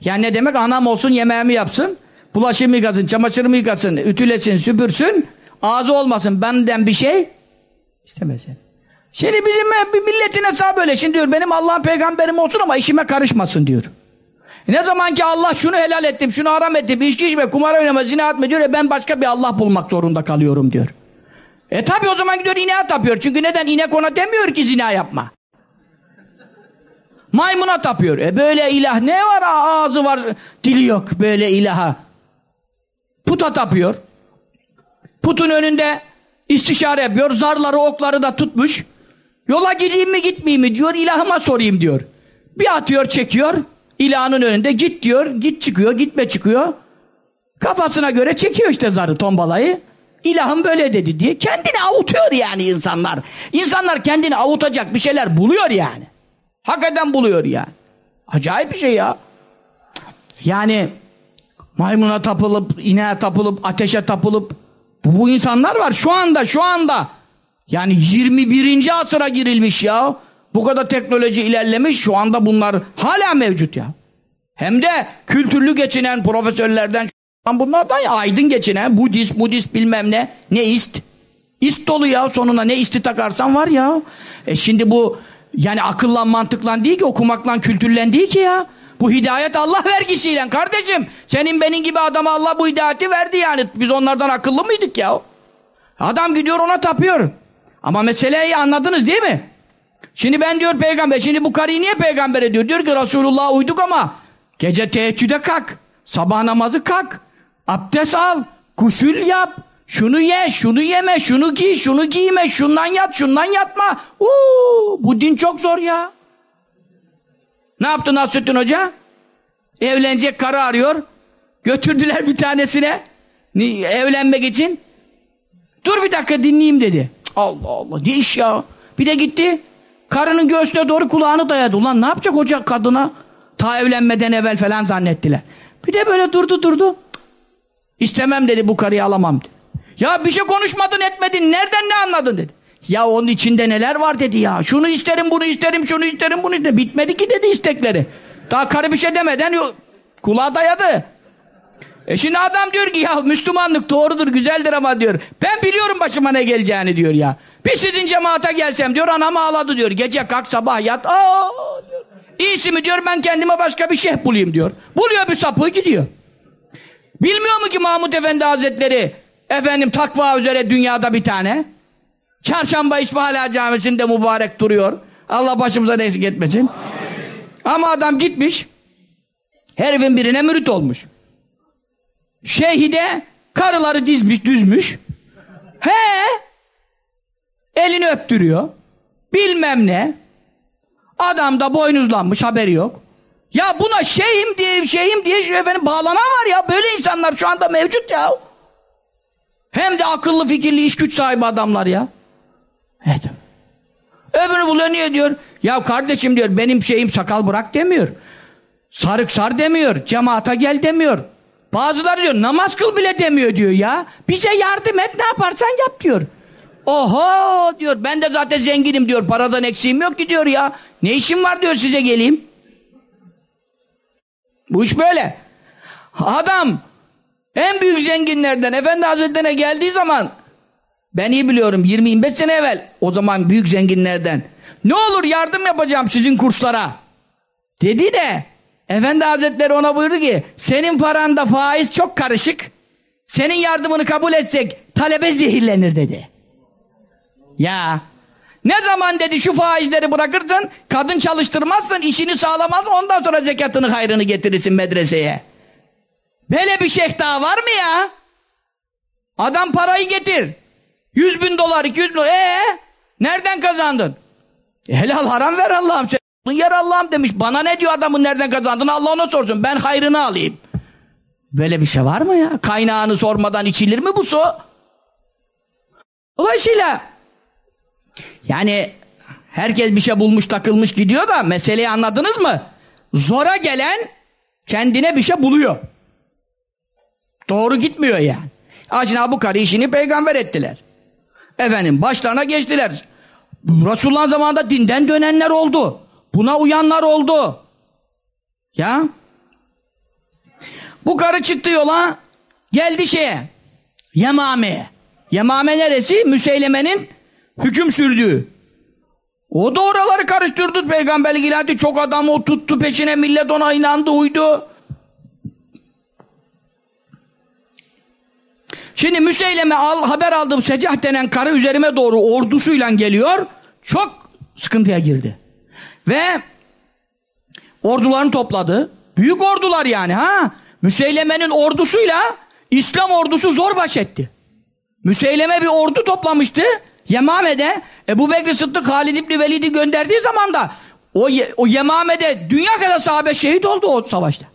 Yani ne demek? Anam olsun, yemeğimi yapsın, bulaşığımı yıkasın, çamaşırımı yıkasın, ütülesin, süpürsün, ağzı olmasın, benden bir şey istemesin. Şimdi bizim milletin hesabı böyle. Şimdi diyor benim Allah'ın peygamberim olsun ama işime karışmasın diyor. Ne zaman ki Allah şunu helal ettim, şunu haram ettim, içki içme, kumar oynama, zina etme diyor. E ben başka bir Allah bulmak zorunda kalıyorum diyor. E tabi o zaman gidiyor ineğe tapıyor. Çünkü neden? İnek ona demiyor ki zina yapma. Maymuna tapıyor. E böyle ilah ne var? Ağzı var, dili yok böyle ilaha. Puta tapıyor. Putun önünde istişare yapıyor. Zarları, okları da tutmuş. Yola gideyim mi gitmeyeyim mi diyor. İlahıma sorayım diyor. Bir atıyor çekiyor. İlahının önünde git diyor. Git çıkıyor. Gitme çıkıyor. Kafasına göre çekiyor işte zarı tombalayı. İlahım böyle dedi diye. Kendini avutuyor yani insanlar. İnsanlar kendini avutacak bir şeyler buluyor yani. Hakikaten buluyor yani. Acayip bir şey ya. Yani maymuna tapılıp, ineğe tapılıp, ateşe tapılıp bu, bu insanlar var şu anda şu anda. Yani 21. asıra girilmiş ya. Bu kadar teknoloji ilerlemiş şu anda bunlar hala mevcut ya. Hem de kültürlü geçinen profesörlerden bunlardan ya aydın geçinen Budist, Budist bilmem ne ne ist. İst dolu ya sonuna ne isti takarsan var ya. E şimdi bu yani akıllan mantıklan değil ki okumaklan kültürlen değil ki ya. Bu hidayet Allah vergisiyle kardeşim. Senin benim gibi adama Allah bu hidayeti verdi yani. Biz onlardan akıllı mıydık ya? Adam gidiyor ona tapıyor. Ama meseleyi anladınız değil mi? Şimdi ben diyor peygamber, şimdi bu karıyı niye peygamber ediyor? Diyor ki Resulullah'a uyduk ama gece teheccüde kalk, sabah namazı kalk, abdest al, gusül yap, şunu ye, şunu yeme, şunu giy, şunu giyme, şundan yat, şundan yatma. Uuu, bu din çok zor ya. Ne yaptı Nasrettin Hoca? Evlenecek karı arıyor. Götürdüler bir tanesine. Evlenmek için. Dur bir dakika dinleyeyim dedi. Allah Allah ne iş ya. Bir de gitti. Karının göğsüne doğru kulağını dayadı. Ulan ne yapacak hoca kadına? Ta evlenmeden evvel falan zannettiler. Bir de böyle durdu durdu. İstemem dedi bu karıyı alamam dedi. Ya bir şey konuşmadın etmedin. Nereden ne anladın dedi. Ya onun içinde neler var dedi ya. Şunu isterim bunu isterim şunu isterim bunu isterim. Bitmedi ki dedi istekleri. Daha karı bir şey demeden kulağa dayadı. E şimdi adam diyor ki ya Müslümanlık doğrudur güzeldir ama diyor. Ben biliyorum başıma ne geleceğini diyor ya. Bir sizin cemaate gelsem diyor anam ağladı diyor. Gece kalk sabah yat. Aa, diyor. İyisi mi diyor ben kendime başka bir şeyh bulayım diyor. Buluyor bir sapığı gidiyor. Bilmiyor mu ki Mahmud Efendi Hazretleri efendim takva üzere dünyada bir tane. Çarşamba İsmaila Camisi'nde mübarek duruyor. Allah başımıza eksik etmesin. Amin. Ama adam gitmiş. Her evin birine mürit olmuş. Şeyhi de karıları dizmiş, düzmüş. He! Elini öptürüyor. bilmem ne. Adam da boynuzlanmış haberi yok. Ya buna şeyim diye şeyim diye efendim bağlanan var ya böyle insanlar şu anda mevcut ya. Hem de akıllı fikirli iş güç sahibi adamlar ya. Evet. Öbürü buluyor niye diyor? Ya kardeşim diyor benim şeyim sakal bırak demiyor. Sarık sar demiyor. Cemaata gel demiyor. Bazıları diyor namaz kıl bile demiyor diyor ya. Bize yardım et ne yaparsan yap diyor. Oho diyor ben de zaten zenginim diyor. Paradan eksiğim yok ki diyor ya. Ne işim var diyor size geleyim. Bu iş böyle. Adam en büyük zenginlerden Efendi Hazretleri'ne geldiği zaman ben iyi biliyorum 20-25 sene evvel o zaman büyük zenginlerden ne olur yardım yapacağım sizin kurslara dedi de Efendi Hazretleri ona buyurdu ki senin paranda faiz çok karışık senin yardımını kabul edecek talebe zehirlenir dedi. Ya ne zaman dedi şu faizleri bırakırsın kadın çalıştırmazsın işini sağlamaz ondan sonra zekatını hayrını getirirsin medreseye. Böyle bir şeyh daha var mı ya? Adam parayı getir. 100 bin dolar, 200 bin dolar. Ee, nereden kazandın? E, helal haram ver Allah'ım. Yer Allah'ım demiş. Bana ne diyor adamın nereden kazandığını Allah ona sorsun. Ben hayrını alayım. Böyle bir şey var mı ya? Kaynağını sormadan içilir mi bu su? Dolayısıyla yani herkes bir şey bulmuş takılmış gidiyor da meseleyi anladınız mı? Zora gelen kendine bir şey buluyor. Doğru gitmiyor yani. Acına bu karı işini peygamber ettiler. Efendim başlarına geçtiler. Resulullah'ın zamanında dinden dönenler oldu. Buna uyanlar oldu. Ya. Bu karı çıktı yola geldi şeye. Yemame'ye. Yemame neresi? Müseyleme'nin hüküm sürdüğü. O da oraları karıştırdı peygamberlik ilanı. Çok adam o tuttu peşine millet ona inandı uydu. Şimdi Müseyleme al, haber aldım Secah denen karı üzerime doğru ordusuyla geliyor. Çok sıkıntıya girdi. Ve ordularını topladı. Büyük ordular yani ha. Müseyleme'nin ordusuyla İslam ordusu zor baş etti. Müseyleme bir ordu toplamıştı. Yemame'de Ebu Bekir Sıddık Halid İbni Velid'i gönderdiği zaman da o, o Yemame'de dünya kadar sahabe şehit oldu o savaşta.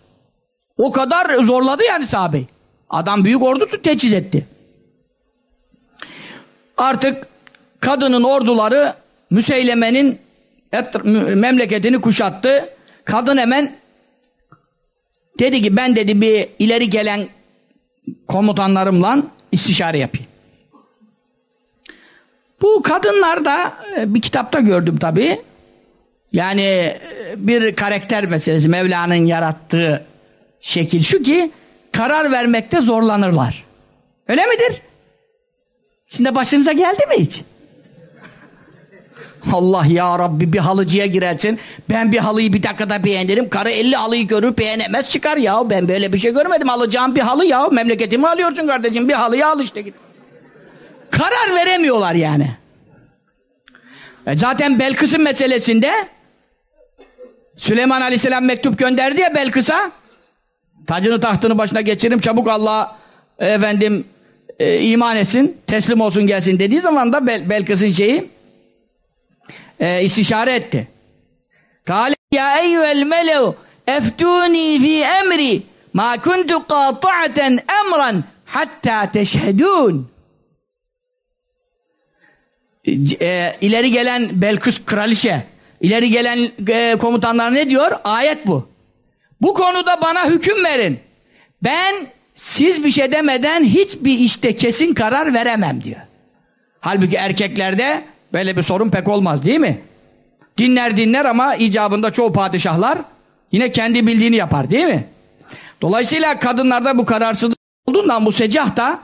O kadar zorladı yani sahabeyi. Adam büyük ordu teçhiz etti. Artık kadının orduları Müseyleme'nin memleketini kuşattı. Kadın hemen dedi ki ben dedi bir ileri gelen komutanlarımla istişare yapayım. Bu kadınlar da e, bir kitapta gördüm tabi. Yani e, bir karakter meselesi Mevla'nın yarattığı şekil şu ki karar vermekte zorlanırlar. Öyle midir? Şimdi başınıza geldi mi hiç? Allah ya Rabbi bir halıcıya girersin. Ben bir halıyı bir dakikada beğenirim. Karı 50 halıyı görür beğenemez çıkar ya. Ben böyle bir şey görmedim. Alacağım bir halı ya. Memleketimi alıyorsun kardeşim. Bir halıyı al işte git. Karar veremiyorlar yani. E zaten Belkıs'ın meselesinde Süleyman Aleyhisselam mektup gönderdi ya Belkıs'a. Tacını tahtını başına geçirim çabuk Allah efendim e, iman etsin, teslim olsun gelsin dediği zaman da Bel Belkıs'ın şeyi e, istişare etti. Kale ya eyyüel melev eftuni fi emri ma kuntu qati'aten emran hatta teşhedun e, ileri gelen Belkıs kraliçe ileri gelen e, komutanlar ne diyor? Ayet bu. Bu konuda bana hüküm verin. Ben siz bir şey demeden hiçbir işte kesin karar veremem diyor. Halbuki erkeklerde böyle bir sorun pek olmaz değil mi? Dinler dinler ama icabında çoğu padişahlar yine kendi bildiğini yapar değil mi? Dolayısıyla kadınlarda bu kararsızlık olduğundan bu secah da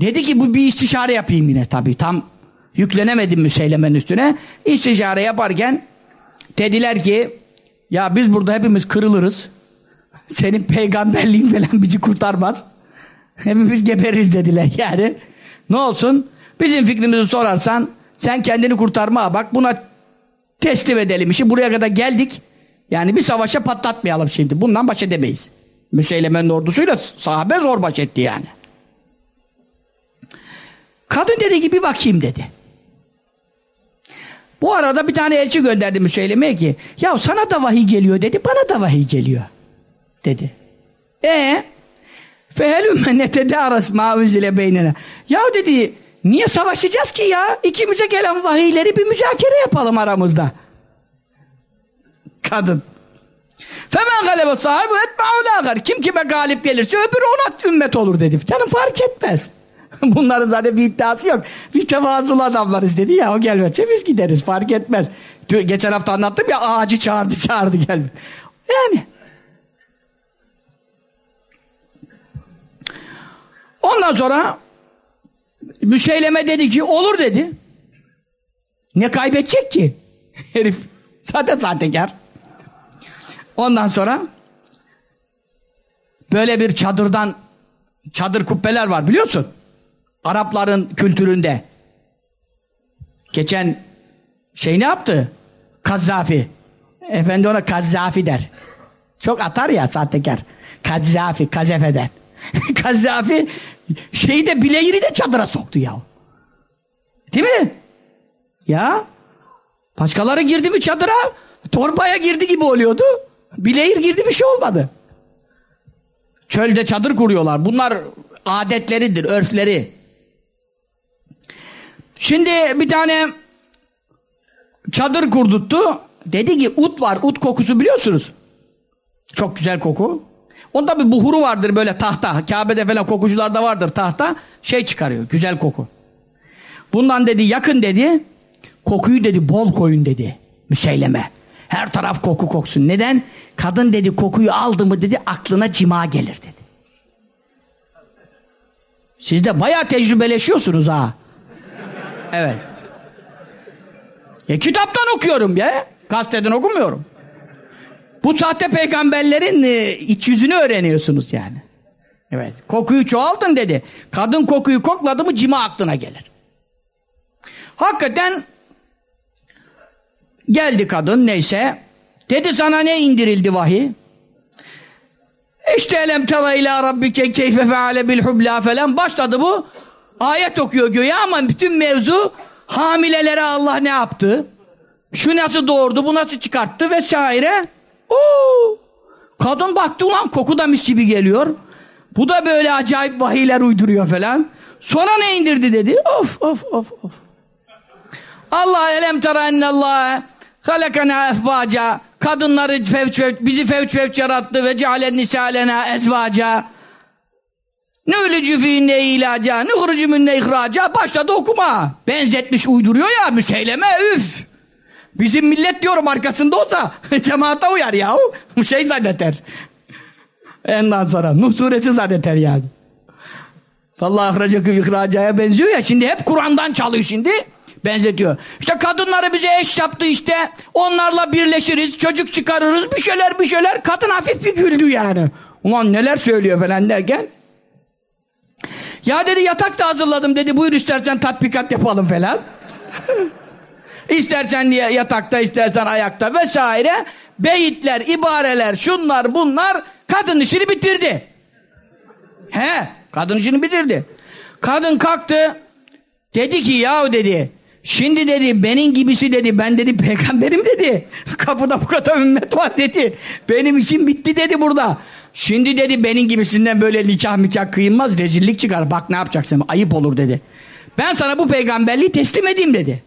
dedi ki bu bir istişare yapayım yine tabii tam yüklenemedim müseylemenin üstüne. İstişare yaparken dediler ki ya biz burada hepimiz kırılırız. Senin peygamberliğin falan bizi kurtarmaz. Hepimiz gebeririz dediler <laughs> yani. Ne olsun? Bizim fikrimizi sorarsan sen kendini kurtarma bak buna teslim edelim işi. Buraya kadar geldik. Yani bir savaşa patlatmayalım şimdi. Bundan baş edemeyiz. Müseylemenin ordusuyla sahabe zor baş etti yani. Kadın dedi ki bir bakayım dedi. Bu arada bir tane elçi gönderdi Müseyleme'ye ki ya sana da vahiy geliyor dedi bana da vahiy geliyor dedi. E fehelümme netedâras mâvizile beynine. Ya dedi niye savaşacağız ki ya? İkimize gelen vahiyleri bir müzakere yapalım aramızda. Kadın. Femen galebe sahibi etme'u Kim kime galip gelirse öbürü ona ümmet olur dedi. Canım fark etmez. <laughs> Bunların zaten bir iddiası yok. Biz tevazulu adamlarız dedi ya o gelmezse biz gideriz fark etmez. Geçen hafta anlattım ya ağacı çağırdı çağırdı gel. Yani. Ondan sonra Müseyleme dedi ki olur dedi. Ne kaybedecek ki? <laughs> Herif zaten sahtekar. Ondan sonra böyle bir çadırdan çadır kubbeler var biliyorsun. Arapların kültüründe. Geçen şey ne yaptı? Kazzafi. Efendi ona Kazzafi der. Çok atar ya sahtekar. Kazzafi, kazef eder. <laughs> Kazzafi şeyi de bileğini de çadıra soktu ya. Değil mi? Ya başkaları girdi mi çadıra torbaya girdi gibi oluyordu. Bilehir girdi bir şey olmadı. Çölde çadır kuruyorlar. Bunlar adetleridir, örfleri. Şimdi bir tane çadır kurduttu. Dedi ki ut var, ut kokusu biliyorsunuz. Çok güzel koku. Onda bir buhuru vardır böyle tahta. Kabe'de falan kokucularda vardır tahta. Şey çıkarıyor, güzel koku. Bundan dedi yakın dedi. Kokuyu dedi bol koyun dedi. Müseyleme. Her taraf koku koksun. Neden? Kadın dedi kokuyu aldı mı dedi aklına cima gelir dedi. Siz de bayağı tecrübeleşiyorsunuz ha. Evet. Ya kitaptan okuyorum ya. Gazeteden okumuyorum. Bu sahte peygamberlerin e, iç yüzünü öğreniyorsunuz yani. Evet. Kokuyu çoğaltın dedi. Kadın kokuyu kokladı mı cima aklına gelir. Hakikaten geldi kadın neyse. Dedi sana ne indirildi vahiy? İşte elem tera ila rabbike keyfe feale bil hubla falan başladı bu. Ayet okuyor göğe ama bütün mevzu hamilelere Allah ne yaptı? Şu nasıl doğurdu, bu nasıl çıkarttı vesaire. Oo! Kadın baktı ulan koku da mis gibi geliyor. Bu da böyle acayip vahiyler uyduruyor falan. Sonra ne indirdi dedi. Of of of of. Allah elem tera ennallâhe halakana efvaca kadınları fevç fevç, bizi fevç fevç yarattı ve cealen nisalena ezvaca ne ölücü fi ne ilaca ne hurucu minne ihraca başladı okuma benzetmiş uyduruyor ya müseyleme üf bizim millet diyorum arkasında olsa <laughs> cemaate uyar yahu şey zanneter ondan sonra Nuh suresi zanneter yani vallahi ahracakı ihracaya benziyor ya şimdi hep Kur'an'dan çalıyor şimdi benzetiyor. İşte kadınları bize eş yaptı işte. Onlarla birleşiriz, çocuk çıkarırız, bir şeyler bir şeyler. Kadın hafif bir güldü yani. Ulan neler söylüyor falan derken. Ya dedi yatak da hazırladım dedi. Buyur istersen tatbikat yapalım falan. <laughs> istersen yatakta, istersen ayakta vesaire. Beyitler, ibareler, şunlar bunlar kadın işini bitirdi. He, kadın işini bitirdi. Kadın kalktı. Dedi ki yahu dedi Şimdi dedi benim gibisi dedi ben dedi peygamberim dedi. <laughs> Kapıda bu kadar ümmet var dedi. Benim için bitti dedi burada. Şimdi dedi benim gibisinden böyle nikah mikah kıyılmaz rezillik çıkar. Bak ne yapacaksın ayıp olur dedi. Ben sana bu peygamberliği teslim edeyim dedi.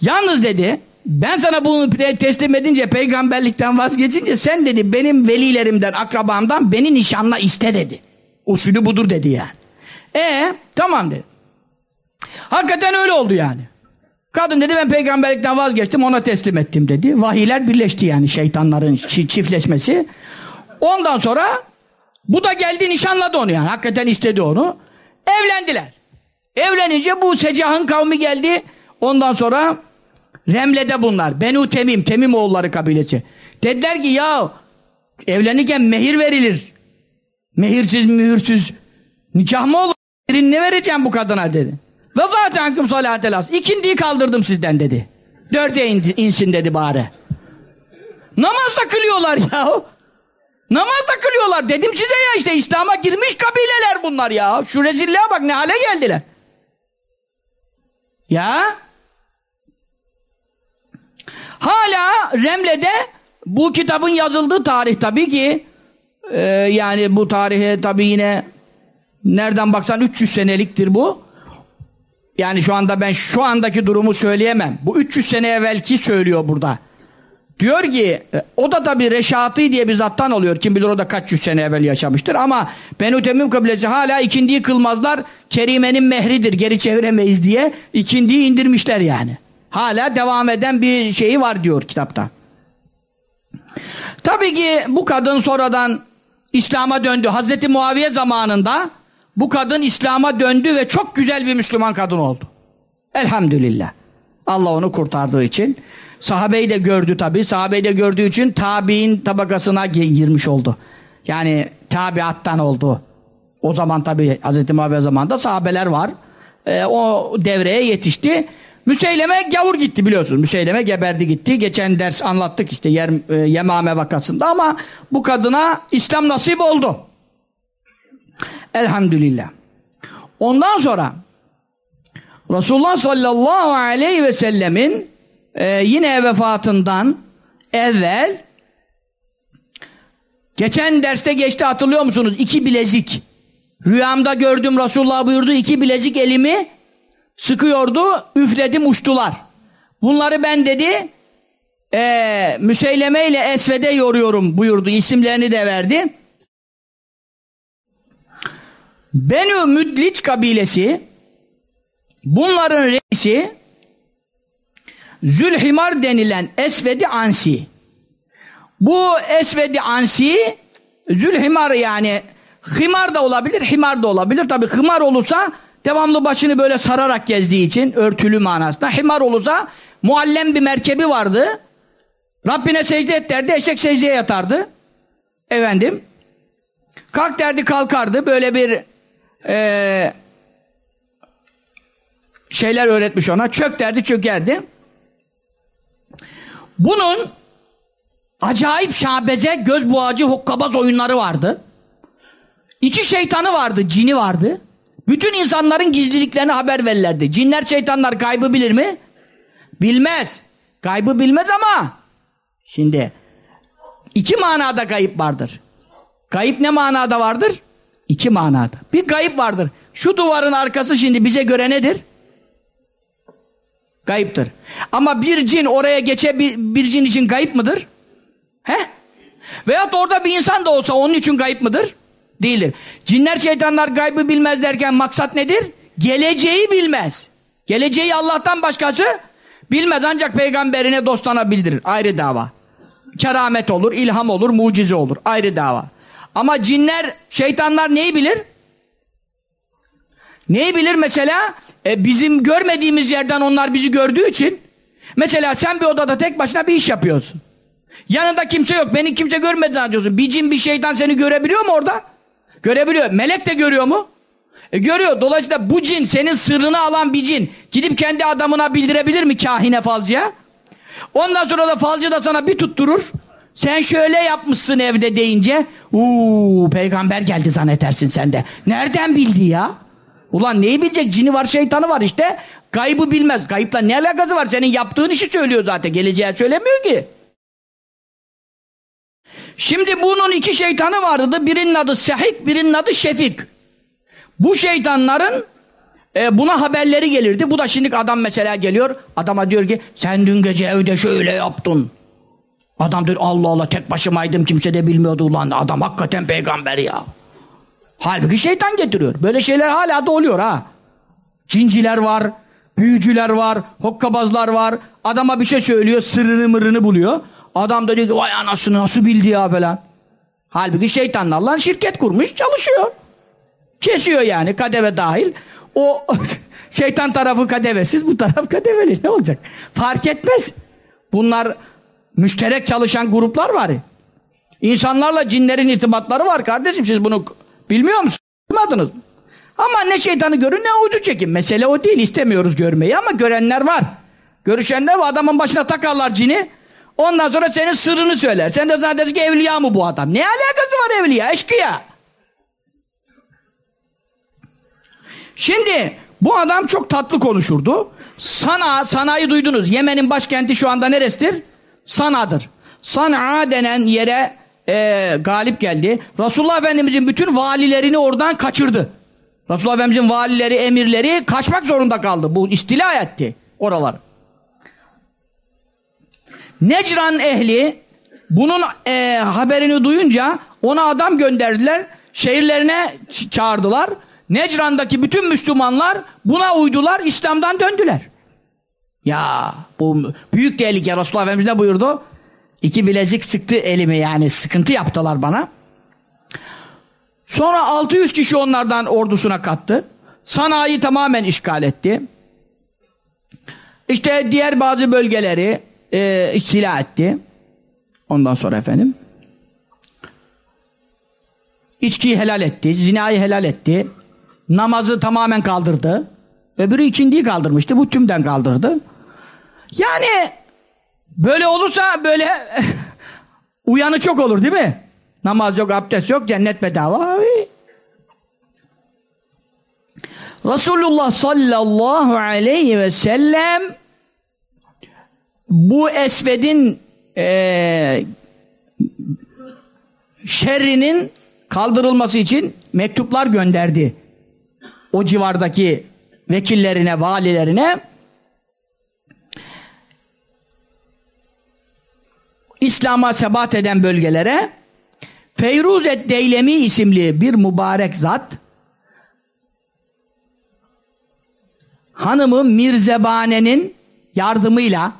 Yalnız dedi ben sana bunu teslim edince peygamberlikten vazgeçince sen dedi benim velilerimden akrabamdan beni nişanla iste dedi. Usulü budur dedi yani. E tamam dedi. Hakikaten öyle oldu yani. Kadın dedi ben peygamberlikten vazgeçtim ona teslim ettim dedi. Vahiyler birleşti yani şeytanların çiftleşmesi. Ondan sonra bu da geldi nişanladı onu yani. Hakikaten istedi onu. Evlendiler. Evlenince bu Secah'ın kavmi geldi. Ondan sonra Remle'de bunlar. Benu Temim, Temim oğulları kabilesi. Dediler ki ya evlenirken mehir verilir. Mehirsiz, mühürsüz nikah mı olur? Ne vereceğim bu kadına dedi. Ve zâtenküm salâtel as. İkindiyi kaldırdım sizden dedi. Dörde insin dedi bari. Namaz da kılıyorlar ya. Namaz da kılıyorlar. Dedim size ya işte İslam'a girmiş kabileler bunlar ya. Şu rezilliğe bak ne hale geldiler. Ya. Remle'de bu kitabın yazıldığı tarih tabii ki e, yani bu tarihe tabii yine nereden baksan 300 seneliktir bu. Yani şu anda ben şu andaki durumu söyleyemem. Bu 300 sene evvelki söylüyor burada. Diyor ki e, o da tabi Reşati diye bir zattan oluyor. Kim bilir o da kaç yüz sene evvel yaşamıştır ama Benu Temmim kabilesi hala ikindiyi kılmazlar. Kerime'nin mehridir geri çeviremeyiz diye ikindiyi indirmişler yani. Hala devam eden bir şeyi var diyor kitapta. Tabii ki bu kadın sonradan İslam'a döndü. Hazreti Muaviye zamanında bu kadın İslam'a döndü ve çok güzel bir Müslüman kadın oldu. Elhamdülillah. Allah onu kurtardığı için. Sahabeyi de gördü tabi. Sahabeyi de gördüğü için tabi'in tabakasına girmiş oldu. Yani tabiattan oldu. O zaman tabi Hz. Muhabbe zamanında sahabeler var. Ee, o devreye yetişti. Müseyleme gavur gitti biliyorsunuz. Müseyleme geberdi gitti. Geçen ders anlattık işte yer, e, Yemame vakasında ama bu kadına İslam nasip oldu. Elhamdülillah. Ondan sonra Resulullah sallallahu aleyhi ve sellemin e, yine vefatından evvel geçen derste geçti hatırlıyor musunuz? İki bilezik. Rüyamda gördüm Resulullah buyurdu iki bilezik elimi sıkıyordu üfledim uçtular. Bunları ben dedi e, Müseyleme ile Esved'e yoruyorum buyurdu. isimlerini de verdi. Benü Müdliç kabilesi bunların reisi Zülhimar denilen Esvedi Ansi. Bu Esvedi Ansi Zülhimar yani himar da olabilir, himar da olabilir. Tabi himar olursa devamlı başını böyle sararak gezdiği için örtülü manasında. Himar olursa muallem bir merkebi vardı. Rabbine secde et derdi, eşek secdeye yatardı. Efendim. Kalk derdi kalkardı. Böyle bir e, şeyler öğretmiş ona. Çök derdi çökerdi. Bunun acayip şabeze, göz boğacı, hokkabaz oyunları vardı. İki şeytanı vardı, cini vardı. Bütün insanların gizliliklerini haber verirlerdi. Cinler, şeytanlar gaybı bilir mi? Bilmez. Gaybı bilmez ama şimdi iki manada gayip vardır. Gayip ne manada vardır? İki manada. Bir gayip vardır. Şu duvarın arkası şimdi bize göre nedir? Gayiptir. Ama bir cin oraya geçe bir, bir cin için gayip mıdır? He? Veyahut orada bir insan da olsa onun için gayip mıdır? Değildir. Cinler şeytanlar gaybı bilmez derken maksat nedir? Geleceği bilmez. Geleceği Allah'tan başkası bilmez ancak peygamberine dostana bildirir. Ayrı dava. Keramet olur, ilham olur, mucize olur. Ayrı dava. Ama cinler, şeytanlar neyi bilir? Neyi bilir mesela? E bizim görmediğimiz yerden onlar bizi gördüğü için mesela sen bir odada tek başına bir iş yapıyorsun. Yanında kimse yok. Beni kimse görmedi diyorsun. Bir cin bir şeytan seni görebiliyor mu orada? Görebiliyor. Melek de görüyor mu? E görüyor. Dolayısıyla bu cin senin sırrını alan bir cin gidip kendi adamına bildirebilir mi kahine falcıya? Ondan sonra da falcı da sana bir tutturur. Sen şöyle yapmışsın evde deyince uuu peygamber geldi zannedersin sen de. Nereden bildi ya? Ulan neyi bilecek? Cini var, şeytanı var işte. Gaybı bilmez. Gayıpla ne alakası var? Senin yaptığın işi söylüyor zaten. Geleceği söylemiyor ki. Şimdi bunun iki şeytanı vardı. Birinin adı Sehik, birinin adı Şefik. Bu şeytanların e, buna haberleri gelirdi. Bu da şimdi adam mesela geliyor. Adama diyor ki sen dün gece evde şöyle yaptın. Adam diyor Allah Allah tek başımaydım kimse de bilmiyordu ulan. Adam hakikaten peygamber ya. Halbuki şeytan getiriyor. Böyle şeyler hala da oluyor ha. Cinciler var, büyücüler var, hokkabazlar var. Adama bir şey söylüyor, sırrını mırrını buluyor. Adam da diyor ki vay anasını nasıl bildi ya falan. Halbuki şeytanlarla şirket kurmuş, çalışıyor. Kesiyor yani kadeve dahil. O <laughs> şeytan tarafı kadevesiz, bu taraf kadeveli. Ne olacak? Fark etmez. Bunlar müşterek çalışan gruplar var. İnsanlarla cinlerin irtibatları var kardeşim. Siz bunu Bilmiyor musunuz? Bilmadınız mı? Ama ne şeytanı görün ne ucu çekin. Mesele o değil. istemiyoruz görmeyi ama görenler var. Görüşenler var. Adamın başına takarlar cini. Ondan sonra senin sırrını söyler. Sen de zannedersin ki evliya mı bu adam? Ne alakası var evliya? Eşkıya. Şimdi bu adam çok tatlı konuşurdu. Sana, sanayi duydunuz. Yemen'in başkenti şu anda neresidir? Sana'dır. San'a denen yere e, galip geldi. Resulullah Efendimizin bütün valilerini oradan kaçırdı. Resulullah Efendimizin valileri, emirleri kaçmak zorunda kaldı. Bu istila etti oralar. Necran ehli bunun e, haberini duyunca ona adam gönderdiler. Şehirlerine çağırdılar. Necran'daki bütün Müslümanlar buna uydular. İslam'dan döndüler. Ya bu büyük tehlike. Resulullah Efendimiz ne buyurdu? İki bilezik sıktı elimi yani sıkıntı yaptılar bana. Sonra 600 kişi onlardan ordusuna kattı. Sanayi tamamen işgal etti. İşte diğer bazı bölgeleri e, istila etti. Ondan sonra efendim içkiyi helal etti, zinayı helal etti, namazı tamamen kaldırdı. Öbürü ikindiyi kaldırmıştı, bu tümden kaldırdı. Yani böyle olursa böyle <laughs> uyanı çok olur değil mi? Namaz yok, abdest yok, cennet bedava. Resulullah sallallahu aleyhi ve sellem bu Esved'in e, şerrinin kaldırılması için mektuplar gönderdi. O civardaki vekillerine, valilerine İslam'a sebat eden bölgelere Feyruzet Deylemi isimli bir mübarek zat hanımı Mirzebane'nin yardımıyla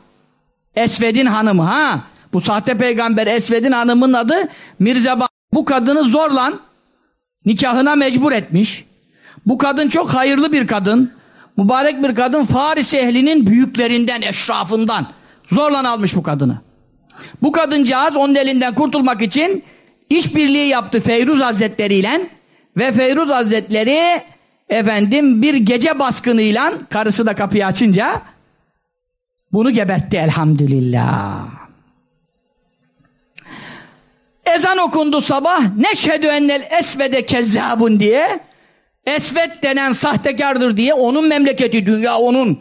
Esved'in hanımı ha? Bu sahte peygamber Esved'in hanımının adı Mirzebane bu kadını zorla nikahına mecbur etmiş. Bu kadın çok hayırlı bir kadın. Mübarek bir kadın Faris ehlinin büyüklerinden eşrafından zorla almış bu kadını. Bu kadıncağız onun elinden kurtulmak için işbirliği yaptı Feyruz Hazretleri ile ve Feyruz Hazretleri efendim bir gece baskınıyla karısı da kapıyı açınca bunu gebertti elhamdülillah. Ezan okundu sabah neşhedü ennel esvede kezzabun diye Esvet denen sahtekardır diye onun memleketi dünya onun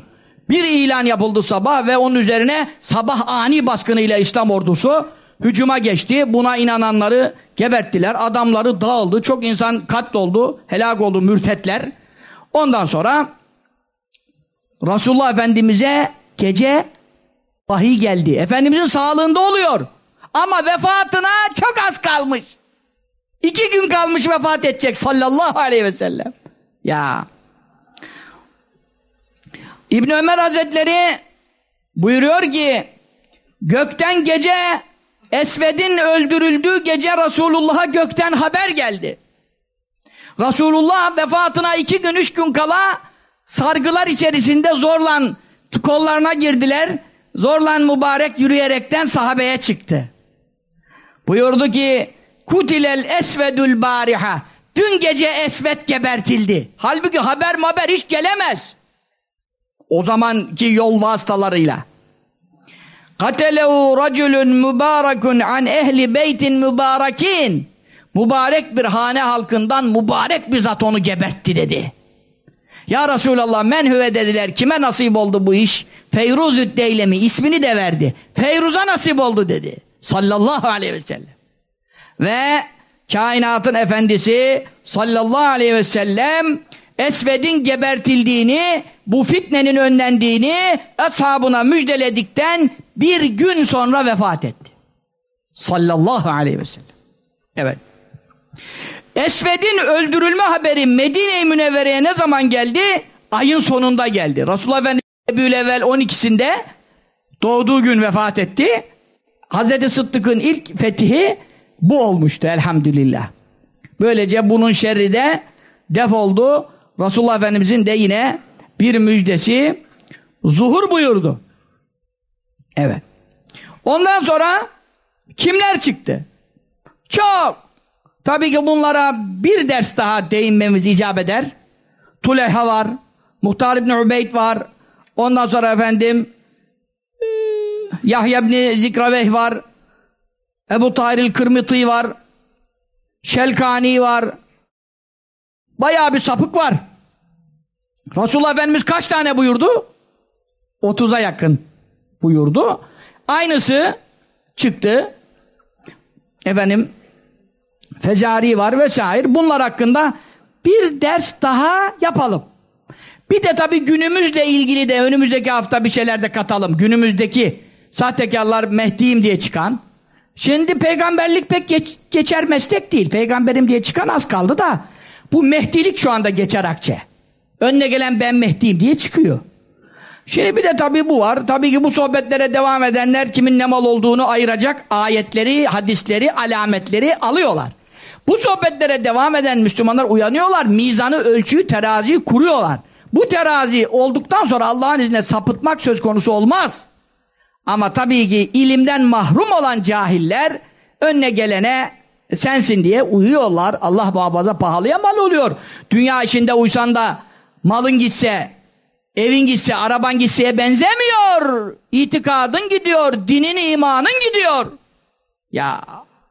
bir ilan yapıldı sabah ve onun üzerine sabah ani baskınıyla İslam ordusu hücuma geçti. Buna inananları geberttiler. Adamları dağıldı. Çok insan katloldu. Helak oldu mürtetler. Ondan sonra Resulullah Efendimiz'e gece vahiy geldi. Efendimiz'in sağlığında oluyor. Ama vefatına çok az kalmış. İki gün kalmış vefat edecek sallallahu aleyhi ve sellem. Ya. İbn Ömer Hazretleri buyuruyor ki gökten gece Esved'in öldürüldüğü gece Resulullah'a gökten haber geldi. Resulullah vefatına iki gün üç gün kala sargılar içerisinde zorla kollarına girdiler. Zorla mübarek yürüyerekten sahabeye çıktı. Buyurdu ki Kutilel esvedül bariha Dün gece esvet gebertildi. Halbuki haber haber hiç gelemez. O zamanki yol vasıtalarıyla. Katelehu raculun mübarekun an ehli beytin mübarekin. Mübarek bir hane halkından mübarek bir zat onu gebertti dedi. Ya Resulallah menhüve dediler. Kime nasip oldu bu iş? Feyruzü't Deylemi ismini de verdi. Feyruz'a nasip oldu dedi. Sallallahu aleyhi ve sellem. Ve kainatın efendisi sallallahu aleyhi ve sellem Esved'in gebertildiğini, bu fitnenin önlendiğini ashabına müjdeledikten bir gün sonra vefat etti. Sallallahu aleyhi ve sellem. Evet. Esved'in öldürülme haberi Medine-i Münevvere'ye ne zaman geldi? Ayın sonunda geldi. Resulullah Efendimiz Ebu'l-Evvel 12'sinde doğduğu gün vefat etti. Hazreti Sıddık'ın ilk fetihi bu olmuştu elhamdülillah. Böylece bunun şerri de def oldu. Resulullah Efendimizin de yine bir müjdesi zuhur buyurdu. Evet. Ondan sonra kimler çıktı? Çok. Tabii ki bunlara bir ders daha değinmemiz icap eder. Tuleyha var, Muhtar İbni Ubeyd var, ondan sonra efendim Yahya İbni Zikraveh var, Ebu Tahiril Kırmıtı var, Şelkani var, bayağı bir sapık var. Resulullah Efendimiz kaç tane buyurdu? 30'a yakın buyurdu. Aynısı çıktı. Efendim Fezari var vesaire. Bunlar hakkında bir ders daha yapalım. Bir de tabii günümüzle ilgili de önümüzdeki hafta bir şeyler de katalım. Günümüzdeki sahtekarlar Mehdi'yim diye çıkan. Şimdi peygamberlik pek geç, geçer meslek değil. Peygamberim diye çıkan az kaldı da bu Mehdilik şu anda geçer akçe. Önüne gelen ben Mehdi'yim diye çıkıyor. Şimdi bir de tabii bu var. Tabii ki bu sohbetlere devam edenler kimin ne mal olduğunu ayıracak ayetleri, hadisleri, alametleri alıyorlar. Bu sohbetlere devam eden Müslümanlar uyanıyorlar. Mizanı, ölçüyü, teraziyi kuruyorlar. Bu terazi olduktan sonra Allah'ın izniyle sapıtmak söz konusu olmaz. Ama tabii ki ilimden mahrum olan cahiller önüne gelene sensin diye uyuyorlar. Allah muhafaza pahalıya mal oluyor. Dünya işinde uysan da malın gitse, evin gitse, araban gitseye benzemiyor. İtikadın gidiyor, dinin imanın gidiyor. Ya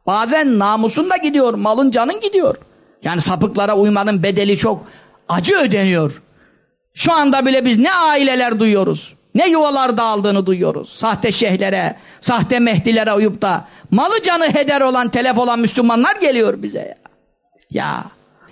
bazen namusun da gidiyor, malın canın gidiyor. Yani sapıklara uymanın bedeli çok acı ödeniyor. Şu anda bile biz ne aileler duyuyoruz. Ne yuvalar dağıldığını duyuyoruz. Sahte şeyhlere, sahte mehdilere uyup da malı canı heder olan, telef olan Müslümanlar geliyor bize ya. Ya.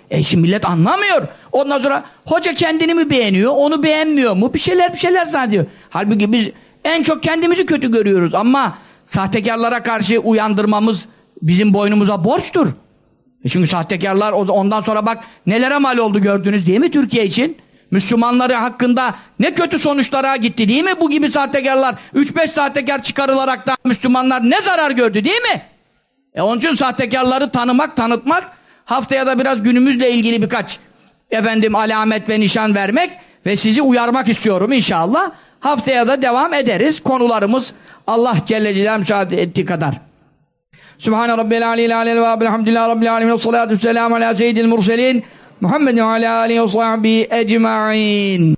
E şimdi millet anlamıyor. Ondan sonra hoca kendini mi beğeniyor, onu beğenmiyor mu? Bir şeyler bir şeyler zannediyor. Halbuki biz en çok kendimizi kötü görüyoruz ama sahtekarlara karşı uyandırmamız bizim boynumuza borçtur. E çünkü sahtekarlar ondan sonra bak nelere mal oldu gördünüz değil mi Türkiye için? Müslümanları hakkında ne kötü sonuçlara gitti değil mi? Bu gibi sahtekarlar 3-5 sahtekar çıkarılarak da Müslümanlar ne zarar gördü değil mi? E onun için sahtekarları tanımak, tanıtmak haftaya da biraz günümüzle ilgili birkaç efendim alamet ve nişan vermek ve sizi uyarmak istiyorum inşallah. Haftaya da devam ederiz. Konularımız Allah Celle Celaluhu müsaade ettiği kadar. Sübhane Rabbil Aleyhi Aleyhi ve Elhamdülillah Rabbil Alemin ve salatu selamu ala seyyidil murselin Muhammedin ve ala aleyhi ve sahbihi ecma'in.